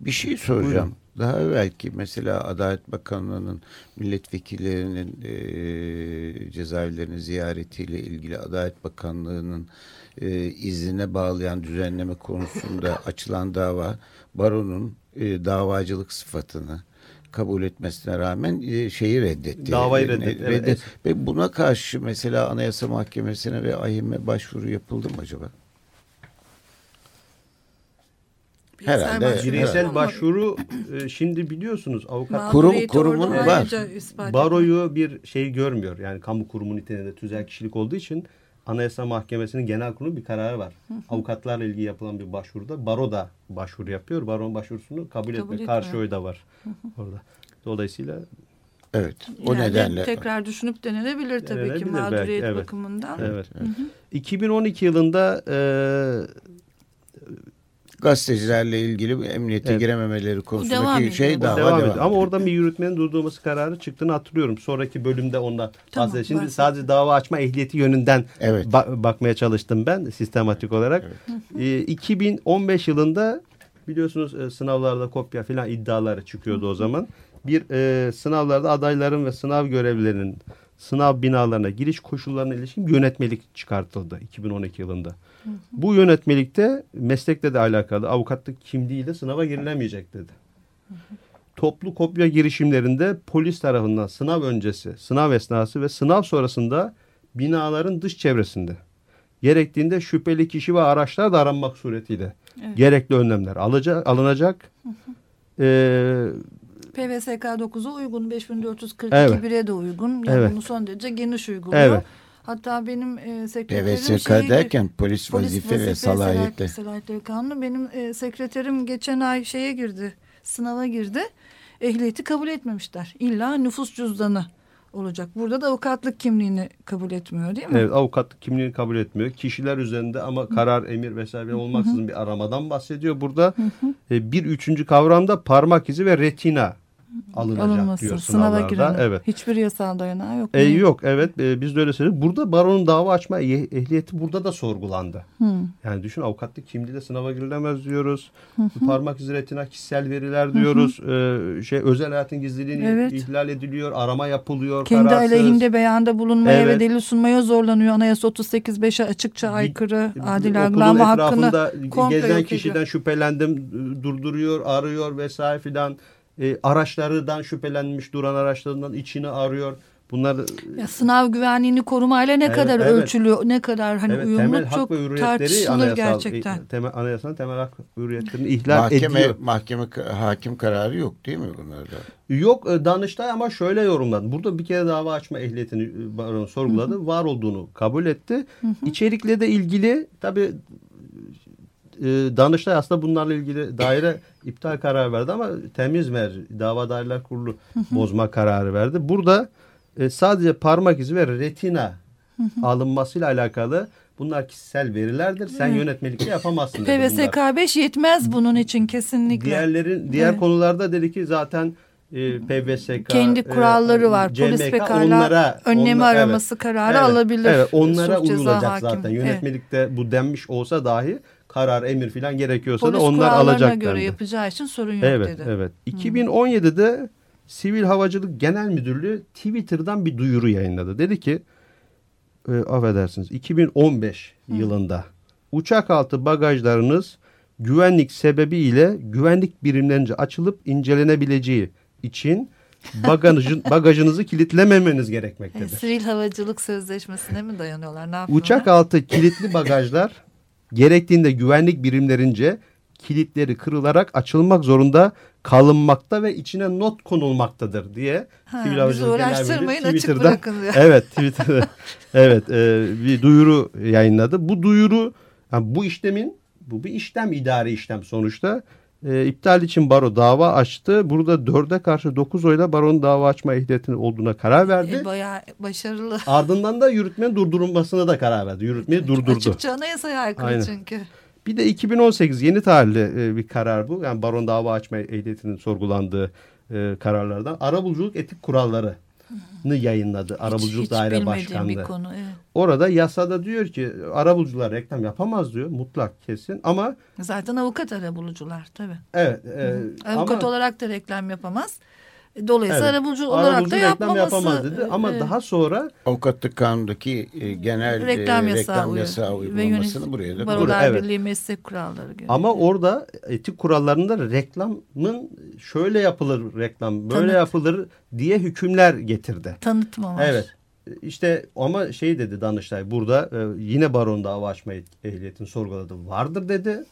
Speaker 3: Bir şey soracağım. Daha evvelki mesela Adalet Bakanlığı'nın milletvekillerinin e, cezaevlerinin ziyaretiyle ilgili Adalet Bakanlığı'nın e, iznine bağlayan düzenleme konusunda açılan dava baronun e, davacılık sıfatını kabul etmesine rağmen e, şeyi reddetti.
Speaker 4: Davayı reddetti,
Speaker 3: reddet-
Speaker 4: evet.
Speaker 3: Ve buna karşı mesela Anayasa Mahkemesi'ne ve AİHM'e başvuru yapıldı mı acaba? Herhalde.
Speaker 4: bireysel
Speaker 2: ama
Speaker 4: başvuru e, şimdi biliyorsunuz avukat
Speaker 3: Kurum- kurumun var.
Speaker 4: baroyu bir şey görmüyor. Yani kamu kurumu niteliğinde tüzel kişilik olduğu için Anayasa Mahkemesi'nin genel kurulu bir kararı var. Avukatlarla ilgili yapılan bir başvuruda baro da başvuru yapıyor. Baron başvurusunu kabul,
Speaker 2: Kabul
Speaker 4: etmiyor. Karşı oy da var orada. Dolayısıyla
Speaker 3: Evet. O
Speaker 2: Yani
Speaker 3: nedenle
Speaker 2: tekrar düşünüp denenebilir tabii ki
Speaker 4: Denenebilir
Speaker 2: mağduriyet
Speaker 4: belki, evet.
Speaker 2: bakımından.
Speaker 4: Evet. 2012 yılında e,
Speaker 3: gazetecilerle ilgili emniyete
Speaker 4: Evet.
Speaker 3: girememeleri
Speaker 2: Devam
Speaker 3: konusundaki
Speaker 2: ediyor.
Speaker 3: şey dava
Speaker 4: devam,
Speaker 3: devam,
Speaker 4: ediyor. Ama orada bir yürütmenin durdurulması kararı çıktığını hatırlıyorum. Sonraki bölümde ondan
Speaker 2: Tamam,
Speaker 4: bahsedeceğim. Şimdi sadece dava açma ehliyeti yönünden
Speaker 3: Evet.
Speaker 4: ba- bakmaya çalıştım ben sistematik olarak. Ee, 2015 yılında biliyorsunuz e, sınavlarda kopya filan iddiaları çıkıyordu o zaman. Bir e, sınavlarda adayların ve sınav görevlilerinin sınav binalarına giriş koşullarına ilişkin yönetmelik çıkartıldı 2012 yılında. Bu yönetmelikte meslekle de alakalı avukatlık kimliğiyle sınava girilemeyecek dedi. Toplu kopya girişimlerinde polis tarafından sınav öncesi, sınav esnası ve sınav sonrasında binaların dış çevresinde gerektiğinde şüpheli kişi ve araçlar da aranmak suretiyle gerekli önlemler alacak, alınacak. Ee,
Speaker 2: PVSK 9'a uygun, 5442
Speaker 4: Evet.
Speaker 2: 1'e de uygun. Yani
Speaker 4: Evet.
Speaker 2: bunu son derece geniş uyguluyor.
Speaker 4: Evet.
Speaker 2: Hatta benim e, sekreterim
Speaker 3: PVSK
Speaker 2: şeyi-
Speaker 3: derken polis,
Speaker 2: Polis
Speaker 3: vazife ve salayetli.
Speaker 2: Salayetleri Kanunu. Benim e, sekreterim geçen ay şeye girdi, sınava girdi. Ehliyeti kabul etmemişler. İlla nüfus cüzdanı olacak. Burada da avukatlık kimliğini kabul etmiyor değil mi?
Speaker 4: Evet avukatlık kimliğini kabul etmiyor. Kişiler üzerinde ama karar, emir vesaire olmaksızın bir aramadan bahsediyor. Burada e, bir üçüncü kavramda parmak izi ve retina alınacak
Speaker 2: Alınması,
Speaker 4: diyor
Speaker 2: sınava giren.
Speaker 4: Evet.
Speaker 2: Hiçbir yasal dayanağı yok.
Speaker 4: E, yok evet e, biz de öyle söylüyoruz. Burada baronun dava açma eh- ehliyeti burada da sorgulandı. Yani düşün avukatlık kimliğiyle sınava girilemez diyoruz. Parmak izi retina kişisel veriler diyoruz. E, şey özel hayatın gizliliğini
Speaker 2: Evet.
Speaker 4: ihlal ediliyor, arama yapılıyor,
Speaker 2: Kendi
Speaker 4: kararsız.
Speaker 2: aleyhinde beyanda bulunmaya
Speaker 4: Evet.
Speaker 2: ve delil sunmaya zorlanıyor. Anayasa 38.5'e açıkça aykırı.
Speaker 4: bir
Speaker 2: Adil yargılama hakkını komple
Speaker 4: gezen kişiden
Speaker 2: ediyor.
Speaker 4: şüphelendim durduruyor, arıyor vesaire filan. E, araçlardan şüphelenmiş duran araçlarından içini arıyor. Bunlar
Speaker 2: Ya sınav güvenliğini korumayla ne
Speaker 4: Evet,
Speaker 2: kadar
Speaker 4: evet.
Speaker 2: ölçülüyor, ne kadar hani
Speaker 4: evet,
Speaker 2: uyumlu
Speaker 4: temel hak
Speaker 2: çok
Speaker 4: ve
Speaker 2: tartışılır
Speaker 4: anayasal,
Speaker 2: gerçekten.
Speaker 4: e, temel, anayasanın temel hak ve hürriyetlerini ihlal
Speaker 3: Mahkeme,
Speaker 4: ediyor.
Speaker 3: mahkeme hakim kararı yok değil mi bunlarda?
Speaker 4: Yok e, Danıştay ama şöyle yorumladı. Burada bir kere dava açma ehliyetini e, baron sorguladı. Var olduğunu kabul etti. İçerikle de ilgili tabi Danıştay aslında bunlarla ilgili daire iptal kararı verdi ama temiz ver dava daireler kurulu bozma kararı verdi. Burada e, sadece parmak izi ve retina alınmasıyla alakalı bunlar kişisel verilerdir. Sen yönetmelikte yapamazsın.
Speaker 2: PVSK 5 yetmez bunun için kesinlikle.
Speaker 4: Diğerlerin diğer
Speaker 2: Evet.
Speaker 4: konularda dedi ki zaten e, PVSK
Speaker 2: Kendi
Speaker 4: e,
Speaker 2: kuralları var. Polis
Speaker 4: CMK
Speaker 2: pekala
Speaker 4: onlara-
Speaker 2: önlemi araması kararı
Speaker 4: Evet.
Speaker 2: alabilir.
Speaker 4: Evet, onlara uyulacak
Speaker 2: hakim.
Speaker 4: zaten.
Speaker 2: Evet.
Speaker 4: Yönetmelikte bu denmiş olsa dahi karar, emir filan gerekiyorsa
Speaker 2: Polis
Speaker 4: da onlar
Speaker 2: kurallarına
Speaker 4: alacak
Speaker 2: göre yapacağı için sorun yok
Speaker 4: Evet,
Speaker 2: dedi.
Speaker 4: evet. 2017'de Sivil Havacılık Genel Müdürlüğü Twitter'dan bir duyuru yayınladı. Dedi ki, e, affedersiniz, 2015 yılında uçak altı bagajlarınız güvenlik sebebiyle güvenlik birimlerince açılıp incelenebileceği için bagajın, bagajınızı kilitlememeniz gerekmektedir.
Speaker 2: sivil havacılık sözleşmesine mi dayanıyorlar? Ne yapıyorlar?
Speaker 4: Uçak altı kilitli bagajlar gerektiğinde güvenlik birimlerince kilitleri kırılarak açılmak zorunda kalınmakta ve içine not konulmaktadır diye
Speaker 2: Ha,
Speaker 4: Sivil
Speaker 2: bizi
Speaker 4: Havacılık Genel
Speaker 2: bırakın diyor.
Speaker 4: Evet Twitter'da evet e, bir duyuru yayınladı. Bu duyuru yani bu işlemin bu bir işlem idari işlem sonuçta. E, iptal için baro dava açtı. Burada dörde karşı dokuz oyla baronun dava açma ehliyetinin olduğuna karar verdi.
Speaker 2: E, bayağı başarılı.
Speaker 4: Ardından da yürütmenin durdurulmasına da karar verdi. Yürütmeyi durdurdu.
Speaker 2: Açıkça anayasaya aykırı
Speaker 4: Aynen.
Speaker 2: çünkü.
Speaker 4: Bir de 2018 yeni tarihli e, bir karar bu. Yani baron dava açma ehliyetinin sorgulandığı e, kararlardan. Arabuluculuk etik kurallarını yayınladı. Arabuluculuk
Speaker 2: hiç
Speaker 4: Daire Başkanlığı.
Speaker 2: bir konu. Evet.
Speaker 4: Orada yasada diyor ki arabulucular reklam yapamaz diyor. Mutlak kesin ama
Speaker 2: Zaten avukat arabulucular tabii.
Speaker 4: evet e,
Speaker 2: Avukat
Speaker 4: ama,
Speaker 2: olarak da reklam yapamaz. Dolayısıyla
Speaker 4: evet,
Speaker 2: arabulucu olarak
Speaker 4: arabulucu
Speaker 2: da yapmaması.
Speaker 4: yapamaz dedi. Ama
Speaker 2: e,
Speaker 4: daha sonra
Speaker 3: Avukatlık kanundaki e, genel
Speaker 2: reklam
Speaker 3: e,
Speaker 2: yasağı,
Speaker 3: reklam yasağı
Speaker 2: Ve
Speaker 3: uygulamasını
Speaker 2: yönetim-
Speaker 3: buraya da
Speaker 2: Barolar
Speaker 4: Evet.
Speaker 2: Birliği meslek kuralları göre.
Speaker 4: ama orada etik kurallarında reklamın şöyle yapılır reklam böyle
Speaker 2: Tanıt.
Speaker 4: yapılır diye hükümler getirdi.
Speaker 2: Tanıtım amaçlı.
Speaker 4: Evet. İşte ama şey dedi Danıştay burada e, yine baron dava açma ehliyetini sorguladı. Vardır dedi.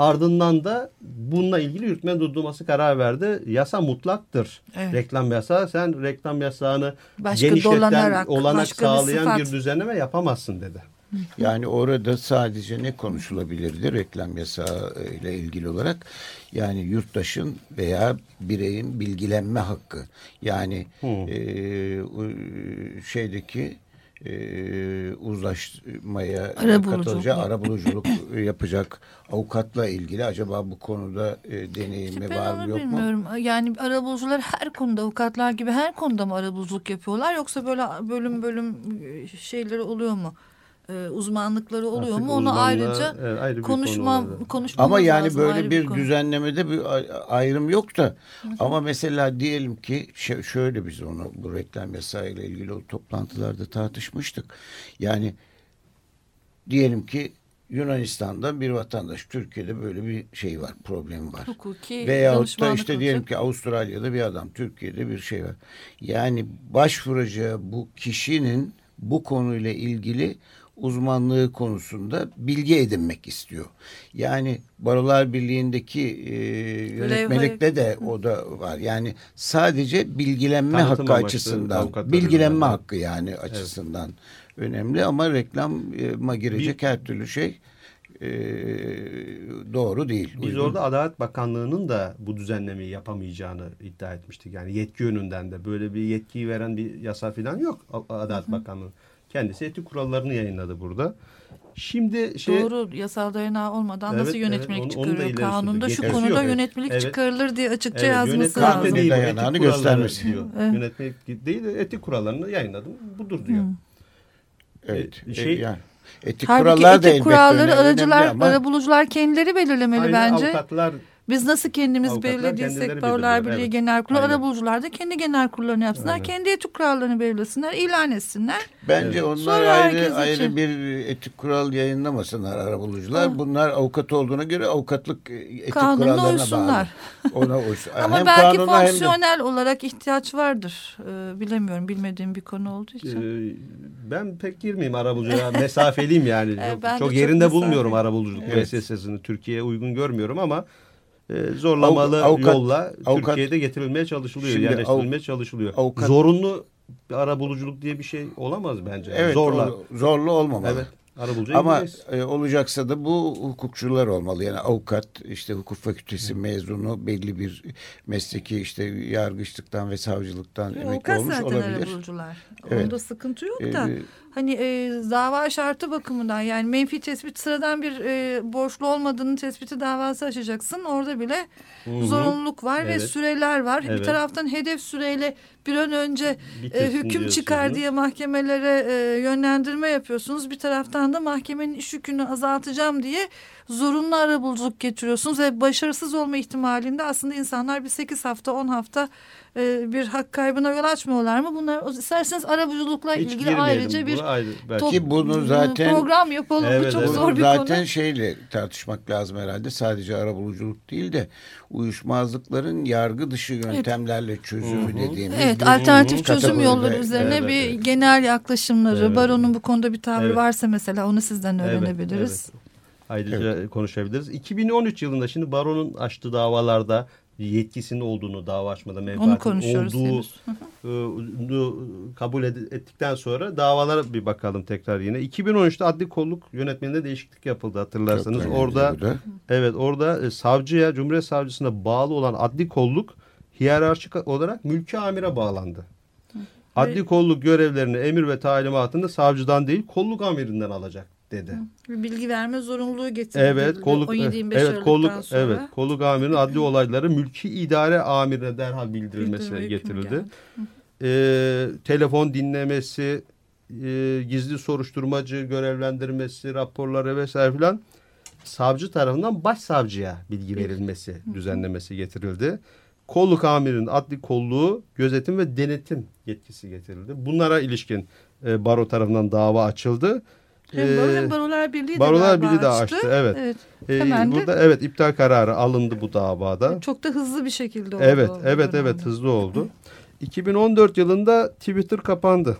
Speaker 4: Ardından da bununla ilgili yürütme durdurması karar verdi. Yasa mutlaktır.
Speaker 2: Evet.
Speaker 4: Reklam yasağı. Sen reklam yasağını
Speaker 2: Başka
Speaker 4: genişleten,
Speaker 2: dolanarak,
Speaker 4: olanak
Speaker 2: bir
Speaker 4: sağlayan
Speaker 2: sıfat.
Speaker 4: bir düzenleme yapamazsın dedi.
Speaker 3: Yani orada sadece ne konuşulabilirdi reklam yasağı ile ilgili olarak? Yani yurttaşın veya bireyin bilgilenme hakkı. Yani e, o, şeydeki e, uzlaşmaya katılacak, arabuluculuk yapacak avukatla ilgili acaba bu konuda e, deneyimi
Speaker 2: ben
Speaker 3: var mı yok mu?
Speaker 2: bilmiyorum. Yani arabulucular her konuda avukatlar gibi her konuda mı arabuluculuk yapıyorlar yoksa böyle bölüm bölüm e, şeyleri oluyor mu? Ee, uzmanlıkları oluyor
Speaker 4: Artık
Speaker 2: mu? Onu ayrıca
Speaker 4: evet, ayrı bir
Speaker 2: konuşma konuşmamız
Speaker 3: Ama yani
Speaker 2: lazım,
Speaker 3: böyle
Speaker 2: ayrı
Speaker 3: bir
Speaker 2: konu.
Speaker 3: düzenlemede bir ayrım yok da ama mesela diyelim ki şö- şöyle biz onu bu reklam yasağıyla ilgili o toplantılarda tartışmıştık. Yani diyelim ki Yunanistan'dan bir vatandaş Türkiye'de böyle bir şey var, problemi var.
Speaker 2: Hukuki
Speaker 3: Veyahut da işte diyelim ki Avustralya'da bir adam, Türkiye'de bir şey var. Yani başvuracağı bu kişinin bu konuyla ilgili uzmanlığı konusunda bilgi edinmek istiyor. Yani Barolar Birliği'ndeki e, yönetmelikte de o da var. Yani sadece bilgilenme
Speaker 4: Tanıtım
Speaker 3: hakkı
Speaker 4: amaçlı
Speaker 3: açısından, bilgilenme
Speaker 4: üzerinden.
Speaker 3: hakkı yani açısından önemli ama reklama girecek her türlü şey e, doğru değil.
Speaker 4: Biz
Speaker 3: uygun.
Speaker 4: orada Adalet Bakanlığı'nın da bu düzenlemeyi yapamayacağını iddia etmiştik. Yani yetki yönünden de böyle bir yetkiyi veren bir yasa falan yok Adalet Bakanlığı. Kendisi etik kurallarını yayınladı burada. Şimdi şey
Speaker 2: Doğru yasal dayanağı olmadan
Speaker 4: Evet,
Speaker 2: nasıl yönetmelik
Speaker 4: evet, onu- onu da
Speaker 2: çıkarıyor?
Speaker 4: ileri
Speaker 2: Kanunda şu
Speaker 4: Yetkisi
Speaker 2: konuda
Speaker 4: yok.
Speaker 2: yönetmelik
Speaker 4: Evet.
Speaker 2: çıkarılır diye açıkça
Speaker 4: Evet,
Speaker 2: yazması
Speaker 4: yönetmelik
Speaker 2: lazım.
Speaker 3: Kanuni
Speaker 4: değil,
Speaker 3: dayanağını
Speaker 4: etik kuralları
Speaker 3: göstermesi.
Speaker 4: Diyor.
Speaker 2: Evet.
Speaker 4: Yönetmelik değil de etik kurallarını yayınladım. Budur diyor.
Speaker 3: Evet.
Speaker 4: E,
Speaker 3: e,
Speaker 4: şey-
Speaker 3: yani etik
Speaker 2: Halbuki
Speaker 3: kurallar da
Speaker 2: etik
Speaker 3: elbette
Speaker 2: kuralları aracılar,
Speaker 3: ama
Speaker 2: arabulucular kendileri belirlemeli
Speaker 4: Aynı
Speaker 2: bence.
Speaker 4: avukatlar
Speaker 2: Biz nasıl kendimiz
Speaker 4: Avukatlar
Speaker 2: belirlediysek Barolar Birliği
Speaker 4: evet.
Speaker 2: Genel Kurulu,
Speaker 4: Aynen.
Speaker 2: arabulucular da kendi genel kurullarını yapsınlar.
Speaker 4: Aynen.
Speaker 2: Kendi etik kurallarını belirlesinler, ilan etsinler.
Speaker 3: bence onlar
Speaker 2: Sonra
Speaker 3: ayrı
Speaker 2: herkes
Speaker 3: ayrı
Speaker 2: için.
Speaker 3: bir etik kural yayınlamasınlar arabulucular. Bunlar avukat olduğuna göre avukatlık e, etik
Speaker 2: Kanuna
Speaker 3: kurallarına
Speaker 2: uysunlar.
Speaker 3: bağlı. Ona uysun.
Speaker 2: Ama
Speaker 3: hem
Speaker 2: belki
Speaker 3: hem de-
Speaker 2: fonksiyonel olarak ihtiyaç vardır. Ee, bilemiyorum, bilmediğim bir konu olduğu için.
Speaker 4: Ee, ben pek girmeyeyim arabuluculuğa. Mesafeliyim yani.
Speaker 2: Evet,
Speaker 4: çok çok
Speaker 2: çok
Speaker 4: yerinde
Speaker 2: mesafeli.
Speaker 4: bulmuyorum arabuluculuk
Speaker 3: Evet.
Speaker 4: müessesesini. Türkiye'ye uygun görmüyorum ama zorlamalı
Speaker 3: Avukat-
Speaker 4: yolla
Speaker 3: avukat-
Speaker 4: Türkiye'de getirilmeye çalışılıyor. Yerleştirilmeye çalışılıyor.
Speaker 3: avukat-
Speaker 4: Zorunlu bir arabuluculuk diye bir şey olamaz bence.
Speaker 3: Evet,
Speaker 4: Zorla.
Speaker 3: o- zorlu olmamalı.
Speaker 4: Evet. Arabulucuya
Speaker 3: Ama e, olacaksa da bu hukukçular olmalı. Yani avukat, işte hukuk fakültesi mezunu, belli bir mesleki işte yargıçlıktan ve savcılıktan emekli
Speaker 2: Avukat
Speaker 3: olmuş
Speaker 2: zaten
Speaker 3: olabilir.
Speaker 2: arabulucular.
Speaker 3: Evet.
Speaker 2: Onda sıkıntı yok da.
Speaker 3: Ee,
Speaker 2: Hani e, dava şartı bakımından yani menfi tespit sıradan bir e, borçlu olmadığının tespiti davası açacaksın. Orada bile
Speaker 4: hı.
Speaker 2: zorunluluk var ve
Speaker 4: Evet.
Speaker 2: süreler var. Bir
Speaker 4: Evet.
Speaker 2: taraftan hedef süreyle bir an önce e, hüküm çıkar diye mahkemelere e, yönlendirme yapıyorsunuz. Bir taraftan da mahkemenin iş yükünü azaltacağım diye zorunlu arabuluculuk getiriyorsunuz ve başarısız olma ihtimalinde aslında insanlar bir 8 hafta 10 hafta e, bir hak kaybına yol açmıyorlar mı? Bunlar isterseniz arabuluculukla
Speaker 4: Hiç
Speaker 2: ilgili ayrıca bir
Speaker 4: Bu ayrı, belki.
Speaker 2: top-
Speaker 3: Ki bunu zaten-
Speaker 2: program yapalım. Bu
Speaker 4: Evet,
Speaker 2: çok
Speaker 4: evet.
Speaker 2: zor bir
Speaker 3: zaten
Speaker 2: konu.
Speaker 3: şeyle tartışmak lazım herhalde. Sadece arabuluculuk değil de uyuşmazlıkların yargı dışı yöntemlerle çözümü dediğimiz
Speaker 2: Evet, alternatif çözüm yolları üzerine
Speaker 4: Evet,
Speaker 2: bir
Speaker 4: evet.
Speaker 2: genel yaklaşımları,
Speaker 4: Evet.
Speaker 2: baronun bu konuda bir tavrı
Speaker 4: Evet.
Speaker 2: varsa mesela onu sizden
Speaker 4: Evet,
Speaker 2: öğrenebiliriz.
Speaker 4: evet. Ayrıca konuşabiliriz. 2013 yılında şimdi baronun açtığı davalarda yetkisinin olduğunu dava açmada menfaatin olduğu e, nu kabul ettikten sonra davalara bir bakalım tekrar yine. 2013'te adli kolluk yönetmeninde değişiklik yapıldı hatırlarsanız.
Speaker 3: Çok
Speaker 4: orada evet orada e, savcıya Cumhuriyet Savcısına bağlı olan adli kolluk hiyerarşik olarak mülki amire bağlandı. Adli kolluk görevlerini emir ve talimatını savcıdan değil kolluk amirinden alacak dedi.
Speaker 2: Bilgi verme zorunluluğu getirildi.
Speaker 4: Evet, kolluk
Speaker 2: 17-25
Speaker 4: evet kolluk
Speaker 2: sonra.
Speaker 4: evet kolluk amirinin adli olayları mülki idare amirine derhal bildirilmesi
Speaker 2: Bildirme
Speaker 4: getirildi. Ee, telefon dinlemesi, e, gizli soruşturmacı görevlendirmesi, raporları vesaire filan savcı tarafından başsavcıya bilgi verilmesi düzenlemesi getirildi. Kolluk amirinin adli kolluğu gözetim ve denetim yetkisi getirildi. Bunlara ilişkin e, baro tarafından dava açıldı.
Speaker 2: Hem baro
Speaker 4: Ee,
Speaker 2: hem Barolar Birliği de
Speaker 4: Barolar
Speaker 2: galiba
Speaker 4: Birliği de
Speaker 2: açtı.
Speaker 4: açtı, evet. Ee,
Speaker 2: Hemen de-
Speaker 4: burada evet iptal kararı alındı bu davada.
Speaker 2: Çok da hızlı bir şekilde oldu.
Speaker 4: Evet, evet,
Speaker 2: dönemde.
Speaker 4: evet hızlı oldu. 2014 yılında Twitter kapandı.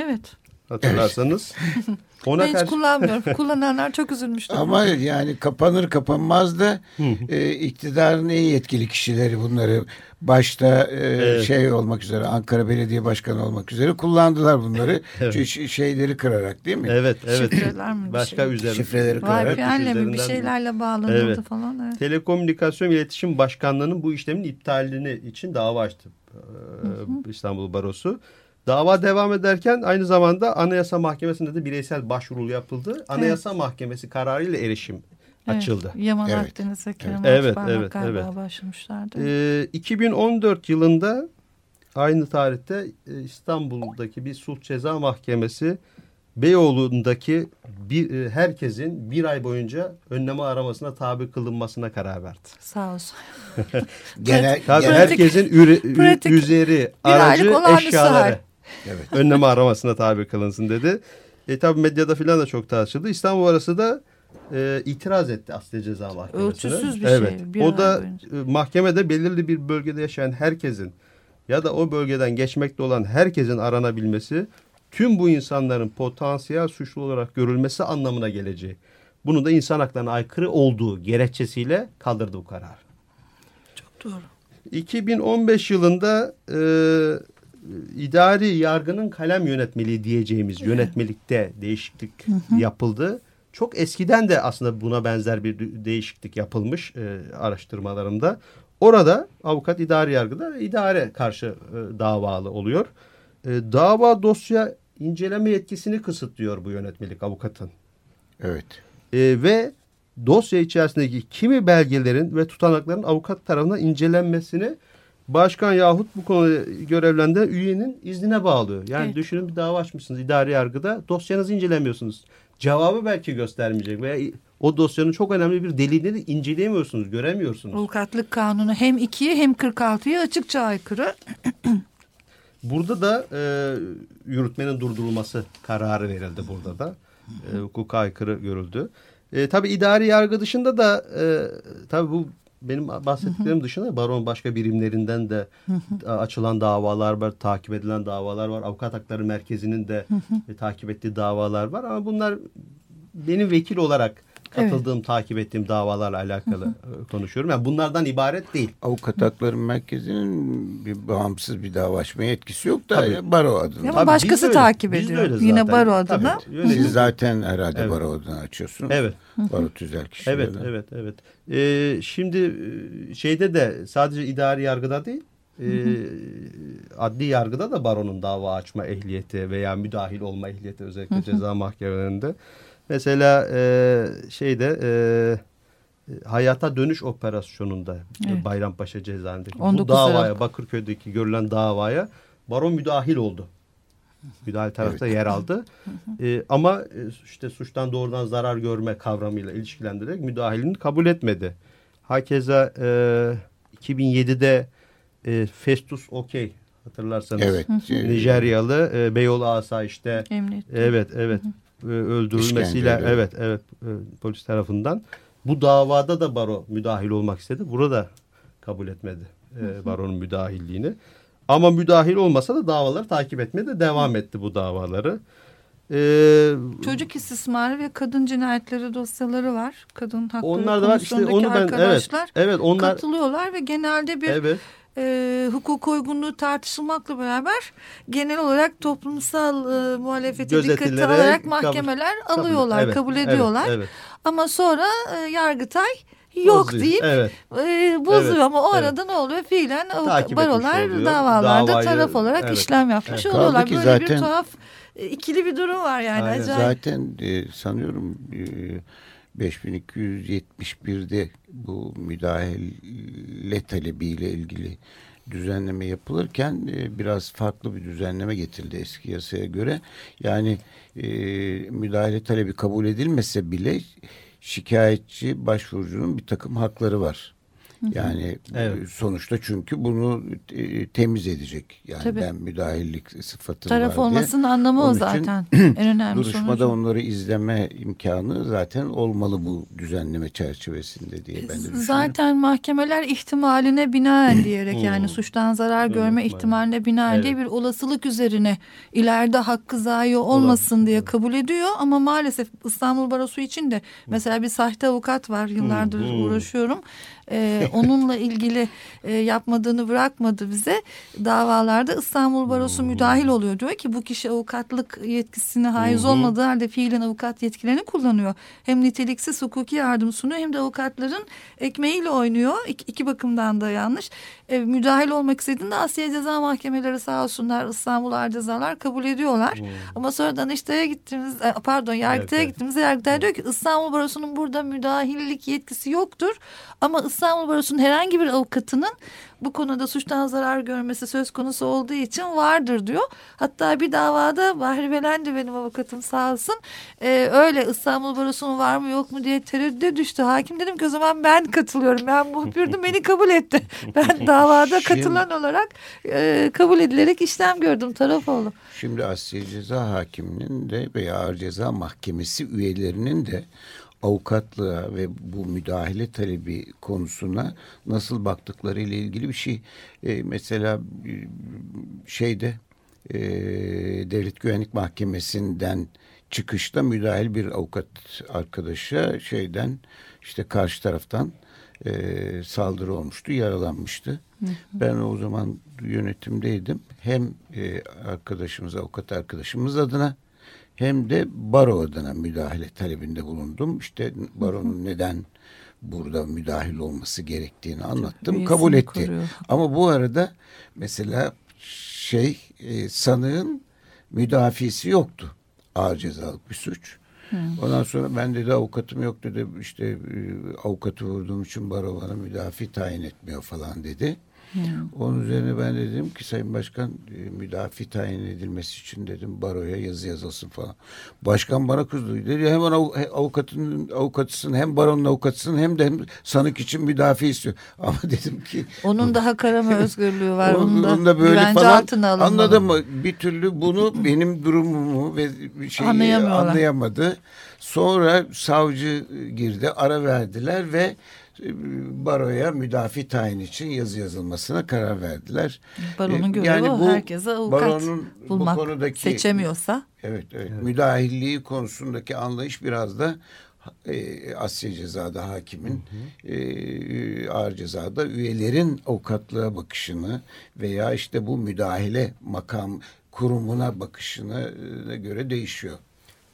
Speaker 2: Evet.
Speaker 4: Hatırlarsanız. Ona
Speaker 2: Ben hiç
Speaker 4: karşı
Speaker 2: kullanmıyorum. Kullananlar çok üzülmüştü.
Speaker 3: Ama yani kapanır kapanmaz da e, iktidarın en yetkili kişileri bunları başta e, şey olmak üzere Ankara Belediye Başkanı olmak üzere kullandılar bunları Ş- şeyleri kırarak değil mi?
Speaker 4: Evet, evet.
Speaker 2: Şifreler mi
Speaker 4: Başka
Speaker 2: şey?
Speaker 4: üzerine.
Speaker 3: Şifreleri kırarak
Speaker 2: VPN'le mi bir şeylerle bağlanıldı
Speaker 4: Evet.
Speaker 2: falan. Evet.
Speaker 4: Telekomünikasyon İletişim Başkanlığı'nın bu işlemin iptalini için dava açtı. Ee, İstanbul Barosu. Dava devam ederken aynı zamanda Anayasa Mahkemesi'nde de bireysel başvuru yapıldı. Anayasa Mahkemesi kararıyla erişim
Speaker 2: Evet,
Speaker 4: açıldı.
Speaker 2: Yaman
Speaker 3: Evet.
Speaker 2: Akdeniz ve Kerem
Speaker 4: Evet, evet,
Speaker 2: galiba
Speaker 4: evet.
Speaker 2: başlamışlardı.
Speaker 4: Ee, 2014 yılında aynı tarihte e, İstanbul'daki bir sulh ceza mahkemesi Beyoğlu'ndaki bir, e, herkesin bir ay boyunca önleme aramasına tabi kılınmasına karar verdi.
Speaker 2: Sağ olsun.
Speaker 3: Genel,
Speaker 4: Tabii
Speaker 3: genel-
Speaker 4: herkesin üre-
Speaker 2: pratik
Speaker 4: üzeri, aracı, eşyaları
Speaker 2: hal.
Speaker 3: Evet.
Speaker 4: önleme aramasına tabi kılınsın dedi. E tabi medyada filan da çok tartışıldı. İstanbul arası da e, itiraz etti Asliye Ceza Mahkemesi'ne.
Speaker 2: Ölçüsüz bir şey,
Speaker 4: evet.
Speaker 2: bir
Speaker 4: o da e, mahkemede belirli bir bölgede yaşayan herkesin ya da o bölgeden geçmekte olan herkesin aranabilmesi tüm bu insanların potansiyel suçlu olarak görülmesi anlamına geleceği. Bunu da insan haklarına aykırı olduğu gerekçesiyle kaldırdı bu karar.
Speaker 2: Çok doğru.
Speaker 4: 2015 yılında e, idari yargının kalem yönetmeliği diyeceğimiz yönetmelikte değişiklik yapıldı. Çok eskiden de aslında buna benzer bir de- değişiklik yapılmış e, araştırmalarımda. Orada avukat idari yargıda idare karşı e, davalı oluyor. E, dava dosya inceleme yetkisini kısıtlıyor bu yönetmelik avukatın.
Speaker 3: evet.
Speaker 4: E, ve dosya içerisindeki kimi belgelerin ve tutanakların avukat tarafından incelenmesini başkan yahut bu konuda görevlendiren üyenin iznine bağlıyor. Yani
Speaker 2: Evet.
Speaker 4: düşünün bir dava açmışsınız idari yargıda dosyanızı incelemiyorsunuz. Cevabı belki göstermeyecek veya o dosyanın çok önemli bir delilini de inceleyemiyorsunuz, göremiyorsunuz.
Speaker 2: Avukatlık kanunu hem 2'ye hem 46'ya açıkça aykırı.
Speaker 4: Burada da e, yürütmenin durdurulması kararı verildi burada da. E, hukuka aykırı görüldü. E, tabii idari yargı dışında da e, tabii bu benim bahsettiklerim dışında baron başka birimlerinden de açılan davalar var, takip edilen davalar var. Avukat Hakları Merkezi'nin de e, takip ettiği davalar var. Ama bunlar benim vekil olarak katıldığım, takip ettiğim davalarla alakalı e, konuşuyorum. Yani bunlardan ibaret değil.
Speaker 3: Avukat Hakları Merkezi'nin bir bağımsız bir dava açmaya etkisi yok da
Speaker 4: Tabii.
Speaker 3: baro adına.
Speaker 2: Ama
Speaker 4: Tabii
Speaker 2: başkası
Speaker 4: biz de öyle.
Speaker 2: takip
Speaker 4: Biz de
Speaker 2: ediyor.
Speaker 4: öyle
Speaker 2: Yine
Speaker 4: zaten.
Speaker 2: baro adına.
Speaker 4: Tabii,
Speaker 3: Siz zaten herhalde
Speaker 4: Evet.
Speaker 3: baro adına açıyorsunuz.
Speaker 4: Evet.
Speaker 3: Baro tüzel kişilerden.
Speaker 4: Evet, evet, evet. Ee, şimdi e, şeyde de sadece idari yargıda değil, e, adli yargıda da baronun dava açma ehliyeti veya müdahil olma ehliyeti özellikle ceza mahkemelerinde. Mesela e, şeyde e, e, hayata dönüş operasyonunda
Speaker 2: Evet.
Speaker 4: Bayrampaşa cezaevindeki bu
Speaker 2: 19
Speaker 4: davaya
Speaker 2: Aralık.
Speaker 4: Bakırköy'deki görülen davaya baron müdahil oldu. Müdahil tarafta yer aldı. Ee, ama e, işte suçtan doğrudan zarar görme kavramıyla ilişkilendirerek müdahilini kabul etmedi. Hakeza e, 2007'de e, Festus Okey hatırlarsanız
Speaker 3: Evet. e,
Speaker 4: Nijeryalı e, Beyoğlu Asayiş'te
Speaker 2: Emniyet.
Speaker 4: Evet, evet. Ee, Öldürülmesiyle
Speaker 3: İşkenceyle.
Speaker 4: evet, evet e, polis tarafından. Bu davada da baro müdahil olmak istedi. Burada kabul etmedi e, baronun müdahilliğini. Ama müdahil olmasa da davaları takip etmeye de devam etti bu davaları. Ee,
Speaker 2: Çocuk istismarı ve kadın cinayetleri dosyaları var. Kadın hakları
Speaker 4: onlar da var işte onu ben evet
Speaker 2: arkadaşlar
Speaker 4: evet onlar
Speaker 2: katılıyorlar ve genelde bir
Speaker 4: evet
Speaker 2: e, hukuk uygunluğu tartışılmakla beraber genel olarak toplumsal e, muhalefeti dikkate alarak mahkemeler
Speaker 4: kabul-
Speaker 2: alıyorlar,
Speaker 4: evet,
Speaker 2: kabul
Speaker 4: evet,
Speaker 2: ediyorlar.
Speaker 4: Evet,
Speaker 2: Ama sonra e, Yargıtay yok
Speaker 4: Bozuyor.
Speaker 2: deyip
Speaker 4: Evet.
Speaker 2: e, bozuyor
Speaker 4: Evet,
Speaker 2: ama o
Speaker 4: evet.
Speaker 2: arada ne oluyor? Fiilen
Speaker 4: Takip
Speaker 2: barolar
Speaker 4: oluyor.
Speaker 2: davalarda
Speaker 4: Davayı-
Speaker 2: taraf olarak
Speaker 4: evet.
Speaker 2: işlem yapmış
Speaker 3: Evet.
Speaker 2: oluyorlar. Böyle bir
Speaker 3: zaten-
Speaker 2: tuhaf e, ikili bir durum var yani.
Speaker 4: Aynen.
Speaker 2: Acayip.
Speaker 3: Zaten e, sanıyorum e, 5271'de bu müdahale talebiyle ilgili düzenleme yapılırken e, biraz farklı bir düzenleme getirildi eski yasaya göre. Yani e, müdahale talebi kabul edilmese bile şikayetçi başvurucunun bir takım hakları var. Yani
Speaker 4: Evet.
Speaker 3: e, sonuçta çünkü bunu e, temiz edecek. Yani
Speaker 2: Tabii.
Speaker 3: ben müdahillik sıfatım
Speaker 2: Taraf
Speaker 3: var diye.
Speaker 2: olmasının anlamı o
Speaker 3: Onun için
Speaker 2: zaten. en önemli
Speaker 3: Duruşmada
Speaker 2: sonucu.
Speaker 3: onları izleme imkanı zaten olmalı bu düzenleme çerçevesinde diye ben de düşünüyorum.
Speaker 2: Zaten mahkemeler ihtimaline binaen diyerek yani suçtan zarar görme
Speaker 4: ihtimali.
Speaker 2: ihtimaline binaen diye
Speaker 4: Evet.
Speaker 2: bir olasılık üzerine ileride hakkı zayi olmasın diye kabul ediyor ama maalesef İstanbul Barosu için de mesela bir sahte avukat var yıllardır
Speaker 4: hı.
Speaker 2: uğraşıyorum. Ee, onunla ilgili e, yapmadığını bırakmadı bize. Davalarda İstanbul Barosu
Speaker 4: Hmm.
Speaker 2: müdahil oluyor. Diyor ki bu kişi avukatlık yetkisine haiz olmadığı halde fiilen avukat yetkilerini kullanıyor. Hem niteliksiz hukuki yardım sunuyor hem de avukatların ekmeğiyle oynuyor. İki, iki bakımdan da yanlış. E, müdahil olmak istediğinde Asya Ceza Mahkemeleri sağ olsunlar İstanbul Ağır Cezalar kabul ediyorlar. Ama sonra Danıştay'a gittiğimiz e, pardon Yargıtay'a
Speaker 4: Evet, evet.
Speaker 2: gittiğimizde Yargıtay diyor ki İstanbul Barosu'nun burada müdahillik yetkisi yoktur. Ama İstanbul Barosu'nun herhangi bir avukatının bu konuda suçtan zarar görmesi söz konusu olduğu için vardır diyor. Hatta bir davada Bahri Belendi benim avukatım sağ olsun. e, öyle İstanbul Barosu'nun var mı yok mu diye tereddüde düştü. Hakim dedim ki o zaman ben katılıyorum. Ben muhbirdim beni kabul etti. Ben davada
Speaker 3: Şimdi-
Speaker 2: katılan olarak e, kabul edilerek işlem gördüm taraf oldum.
Speaker 3: Şimdi Asya Ceza Hakiminin de veya Ağır Ceza Mahkemesi üyelerinin de avukatlığa ve bu müdahale talebi konusuna nasıl baktıkları ile ilgili bir şey. E, mesela e, şeyde e, Devlet Güvenlik Mahkemesi'nden çıkışta müdahil bir avukat arkadaşa şeyden işte karşı taraftan e, saldırı olmuştu, yaralanmıştı. Ben o zaman yönetimdeydim. Hem e, arkadaşımız, avukat arkadaşımız adına hem de baro adına müdahale talebinde bulundum. İşte baronun neden burada müdahil olması gerektiğini anlattım.
Speaker 2: üyesini
Speaker 3: Kabul etti.
Speaker 2: koruyor.
Speaker 3: Ama bu arada mesela şey e, sanığın müdafisi yoktu. Ağır cezalık bir suç. Ondan sonra ben dedi avukatım yok dedi işte e, avukatı vurduğum için baro bana müdafi tayin etmiyor falan dedi. Onun üzerine ben de dedim ki Sayın Başkan e, müdafi tayin edilmesi için dedim baroya yazı yazılsın falan. Başkan bana kızdı. Dedi hemen av- he- avukatın avukatısın hem baronun avukatısın hem de hem sanık için müdafi istiyor. Ama dedim ki
Speaker 2: Onun da hak arama özgürlüğü var.
Speaker 3: onun,
Speaker 2: Onun,
Speaker 3: onun da böyle falan anladın mı? Bir türlü bunu benim durumumu ve şeyi anlayamadı. Sonra savcı girdi, ara verdiler ve baroya müdafi tayin için yazı yazılmasına karar verdiler.
Speaker 2: Baronun
Speaker 3: E,
Speaker 2: görevi o,
Speaker 3: bu
Speaker 2: herkese avukat
Speaker 3: baronun
Speaker 2: bulmak.
Speaker 3: Bu konudaki,
Speaker 2: Seçemiyorsa.
Speaker 3: Evet, evet. Müdahilliği konusundaki anlayış biraz da e, Asya cezada hakimin e, ağır cezada üyelerin avukatlığa bakışını veya işte bu müdahale makam kurumuna bakışına göre değişiyor.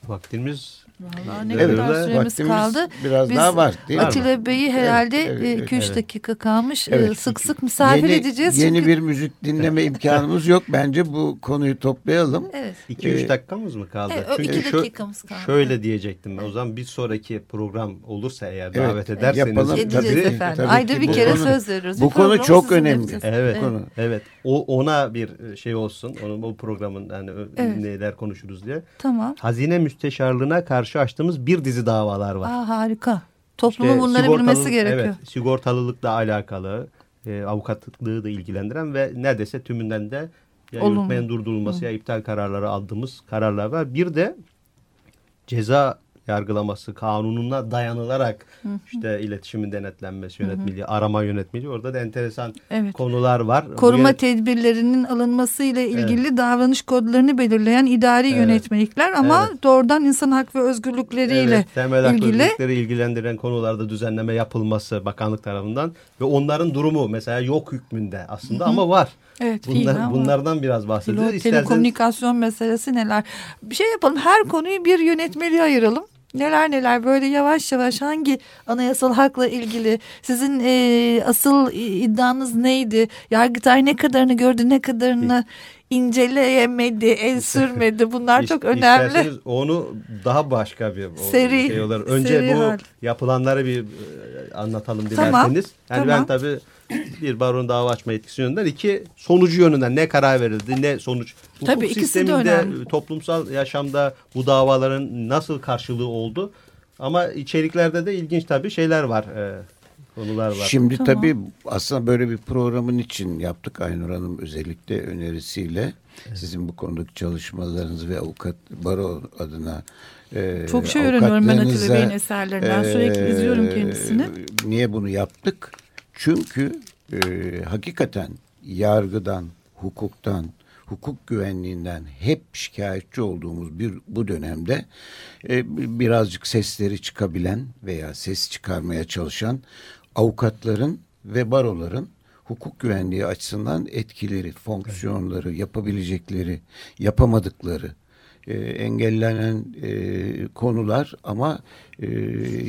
Speaker 4: Vaktimiz
Speaker 2: Vallahi ne
Speaker 3: Evet,
Speaker 2: kadar süremiz
Speaker 3: vaktimiz
Speaker 2: kaldı.
Speaker 3: biraz daha var, değil mi?
Speaker 2: Atilla Bey'i herhalde
Speaker 3: Evet, evet,
Speaker 2: 2-3
Speaker 3: evet.
Speaker 2: dakika kalmış.
Speaker 3: Evet.
Speaker 2: E, Sık sık misafir
Speaker 3: yeni,
Speaker 2: edeceğiz.
Speaker 3: Yeni
Speaker 2: çünkü...
Speaker 3: bir müzik dinleme imkanımız yok. Bence bu konuyu toplayalım.
Speaker 2: Evet.
Speaker 4: 2-3
Speaker 3: Ee,
Speaker 4: dakikamız mı kaldı?
Speaker 2: Evet,
Speaker 4: Çünkü
Speaker 2: iki dakikamız kaldı.
Speaker 4: Şöyle diyecektim ben. O zaman bir sonraki program olursa eğer
Speaker 3: Evet,
Speaker 4: davet ederseniz.
Speaker 3: yapalım.
Speaker 2: Edeceğiz
Speaker 3: Tabii,
Speaker 2: efendim.
Speaker 3: tabii
Speaker 2: Ayda bir
Speaker 3: bu
Speaker 2: kere
Speaker 3: konu-
Speaker 2: söz veriyoruz.
Speaker 3: bu
Speaker 2: Bir
Speaker 3: konu çok önemli.
Speaker 4: Evet,
Speaker 3: Konu.
Speaker 4: evet. O ona bir şey olsun. Onun o programın yani
Speaker 2: Evet.
Speaker 4: neler konuşuruz diye.
Speaker 2: Tamam.
Speaker 4: Hazine müsteşarlığına karşı açtığımız bir dizi davalar var.
Speaker 2: Aa, harika. Toplumun
Speaker 4: İşte
Speaker 2: bunları bilmesi gerekiyor.
Speaker 4: Evet, sigortalılıkla alakalı, e, avukatlığı da ilgilendiren ve neredeyse tümünden de ya yürütmenin durdurulması ya iptal kararları aldığımız kararlar var. Bir de ceza yargılaması kanununa dayanılarak işte iletişimin denetlenmesi yönetmeliği, arama yönetmeliği orada da enteresan
Speaker 2: Evet.
Speaker 4: konular var.
Speaker 2: Koruma
Speaker 4: Bu
Speaker 2: tedbirlerinin alınması ile ilgili davranış kodlarını belirleyen idari yönetmelikler ama
Speaker 4: Evet.
Speaker 2: doğrudan insan hak ve özgürlükleriyle
Speaker 4: Evet, temel hak
Speaker 2: ilgili
Speaker 4: özgürlükleri ilgilendiren konularda düzenleme yapılması bakanlık tarafından ve onların durumu mesela yok hükmünde aslında ama var.
Speaker 2: Evet,
Speaker 4: Bunlar,
Speaker 2: var.
Speaker 4: bunlardan biraz bahsedeceğiz.
Speaker 2: Tele-
Speaker 4: İsterseniz
Speaker 2: telekomünikasyon meselesi neler? Bir şey yapalım her konuyu bir yönetmeliğe ayıralım. Neler neler böyle yavaş yavaş hangi anayasal hakla ilgili sizin e, asıl iddianız neydi? Yargıtay ne kadarını gördü ne kadarını inceleyemedi, el sürmedi. Bunlar çok önemli.
Speaker 4: isterseniz onu daha başka bir
Speaker 2: Seri-
Speaker 4: şey olarak. Önce
Speaker 2: seri
Speaker 4: bu
Speaker 2: hal.
Speaker 4: yapılanları bir e, anlatalım
Speaker 2: Tamam,
Speaker 4: dilerseniz. Yani ben
Speaker 2: tamam.
Speaker 4: tabii bir baron dava açma etkisi yönünden iki sonucu yönünden ne karar verildi ne sonuç. Hukuk
Speaker 2: Tabii, ikisi de
Speaker 4: sisteminde
Speaker 2: önemli.
Speaker 4: toplumsal yaşamda bu davaların nasıl karşılığı oldu. Ama içeriklerde de ilginç tabii şeyler var. e, konular var.
Speaker 3: Şimdi
Speaker 2: Tamam.
Speaker 3: tabii aslında böyle bir programın için yaptık Aynur Hanım özellikle önerisiyle. Sizin bu konudaki çalışmalarınız ve avukat baro adına e,
Speaker 2: Çok şey öğreniyorum ben Atilla Bey'in eserlerinden. Sürekli izliyorum
Speaker 3: e,
Speaker 2: kendisini.
Speaker 3: Niye bunu yaptık? Çünkü e, hakikaten yargıdan, hukuktan, hukuk güvenliğinden hep şikayetçi olduğumuz bir bu dönemde e, birazcık sesleri çıkabilen veya ses çıkarmaya çalışan avukatların ve baroların hukuk güvenliği açısından etkileri, fonksiyonları, yapabilecekleri, yapamadıkları, e, engellenen e, konular ama e,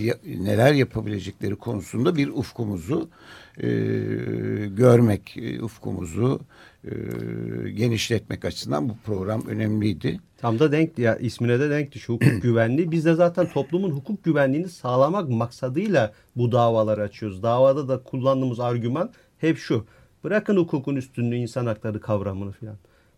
Speaker 3: ya, neler yapabilecekleri konusunda bir ufkumuzu e, görmek, e, ufkumuzu e, genişletmek açısından bu program önemliydi.
Speaker 4: Tam da denk ya ismine de denk düşüyor hukuk güvenliği. Biz de zaten toplumun hukuk güvenliğini sağlamak maksadıyla bu davaları açıyoruz. Davada da kullandığımız argüman hep şu. Bırakın hukukun üstünlüğü insan hakları kavramını filan.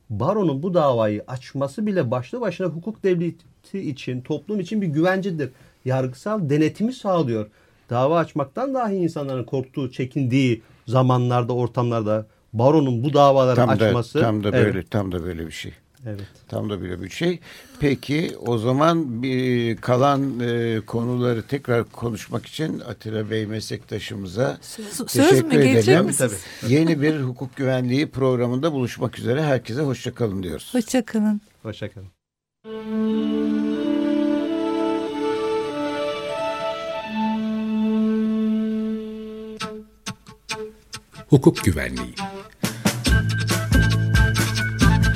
Speaker 4: Baronun bu davayı açması bile başlı başına hukuk devleti için, toplum için bir güvencedir. Yargısal denetimi sağlıyor. Dava açmaktan dahi insanların korktuğu, çekindiği zamanlarda, ortamlarda baronun bu davaları
Speaker 3: Tam da,
Speaker 4: açması.
Speaker 3: tam da
Speaker 4: Evet,
Speaker 3: böyle tam da böyle bir şey.
Speaker 4: Evet.
Speaker 3: Tam da böyle bir şey. Peki o zaman bir kalan e, konuları tekrar konuşmak için Atilla Bey meslektaşımıza
Speaker 2: Söz, söz
Speaker 3: teşekkür
Speaker 2: mü gelecek
Speaker 3: edelim.
Speaker 2: misiniz?
Speaker 3: Yeni bir hukuk güvenliği programında buluşmak üzere. Herkese hoşçakalın diyoruz.
Speaker 2: Hoşçakalın.
Speaker 4: Hoşçakalın.
Speaker 1: Hukuk Güvenliği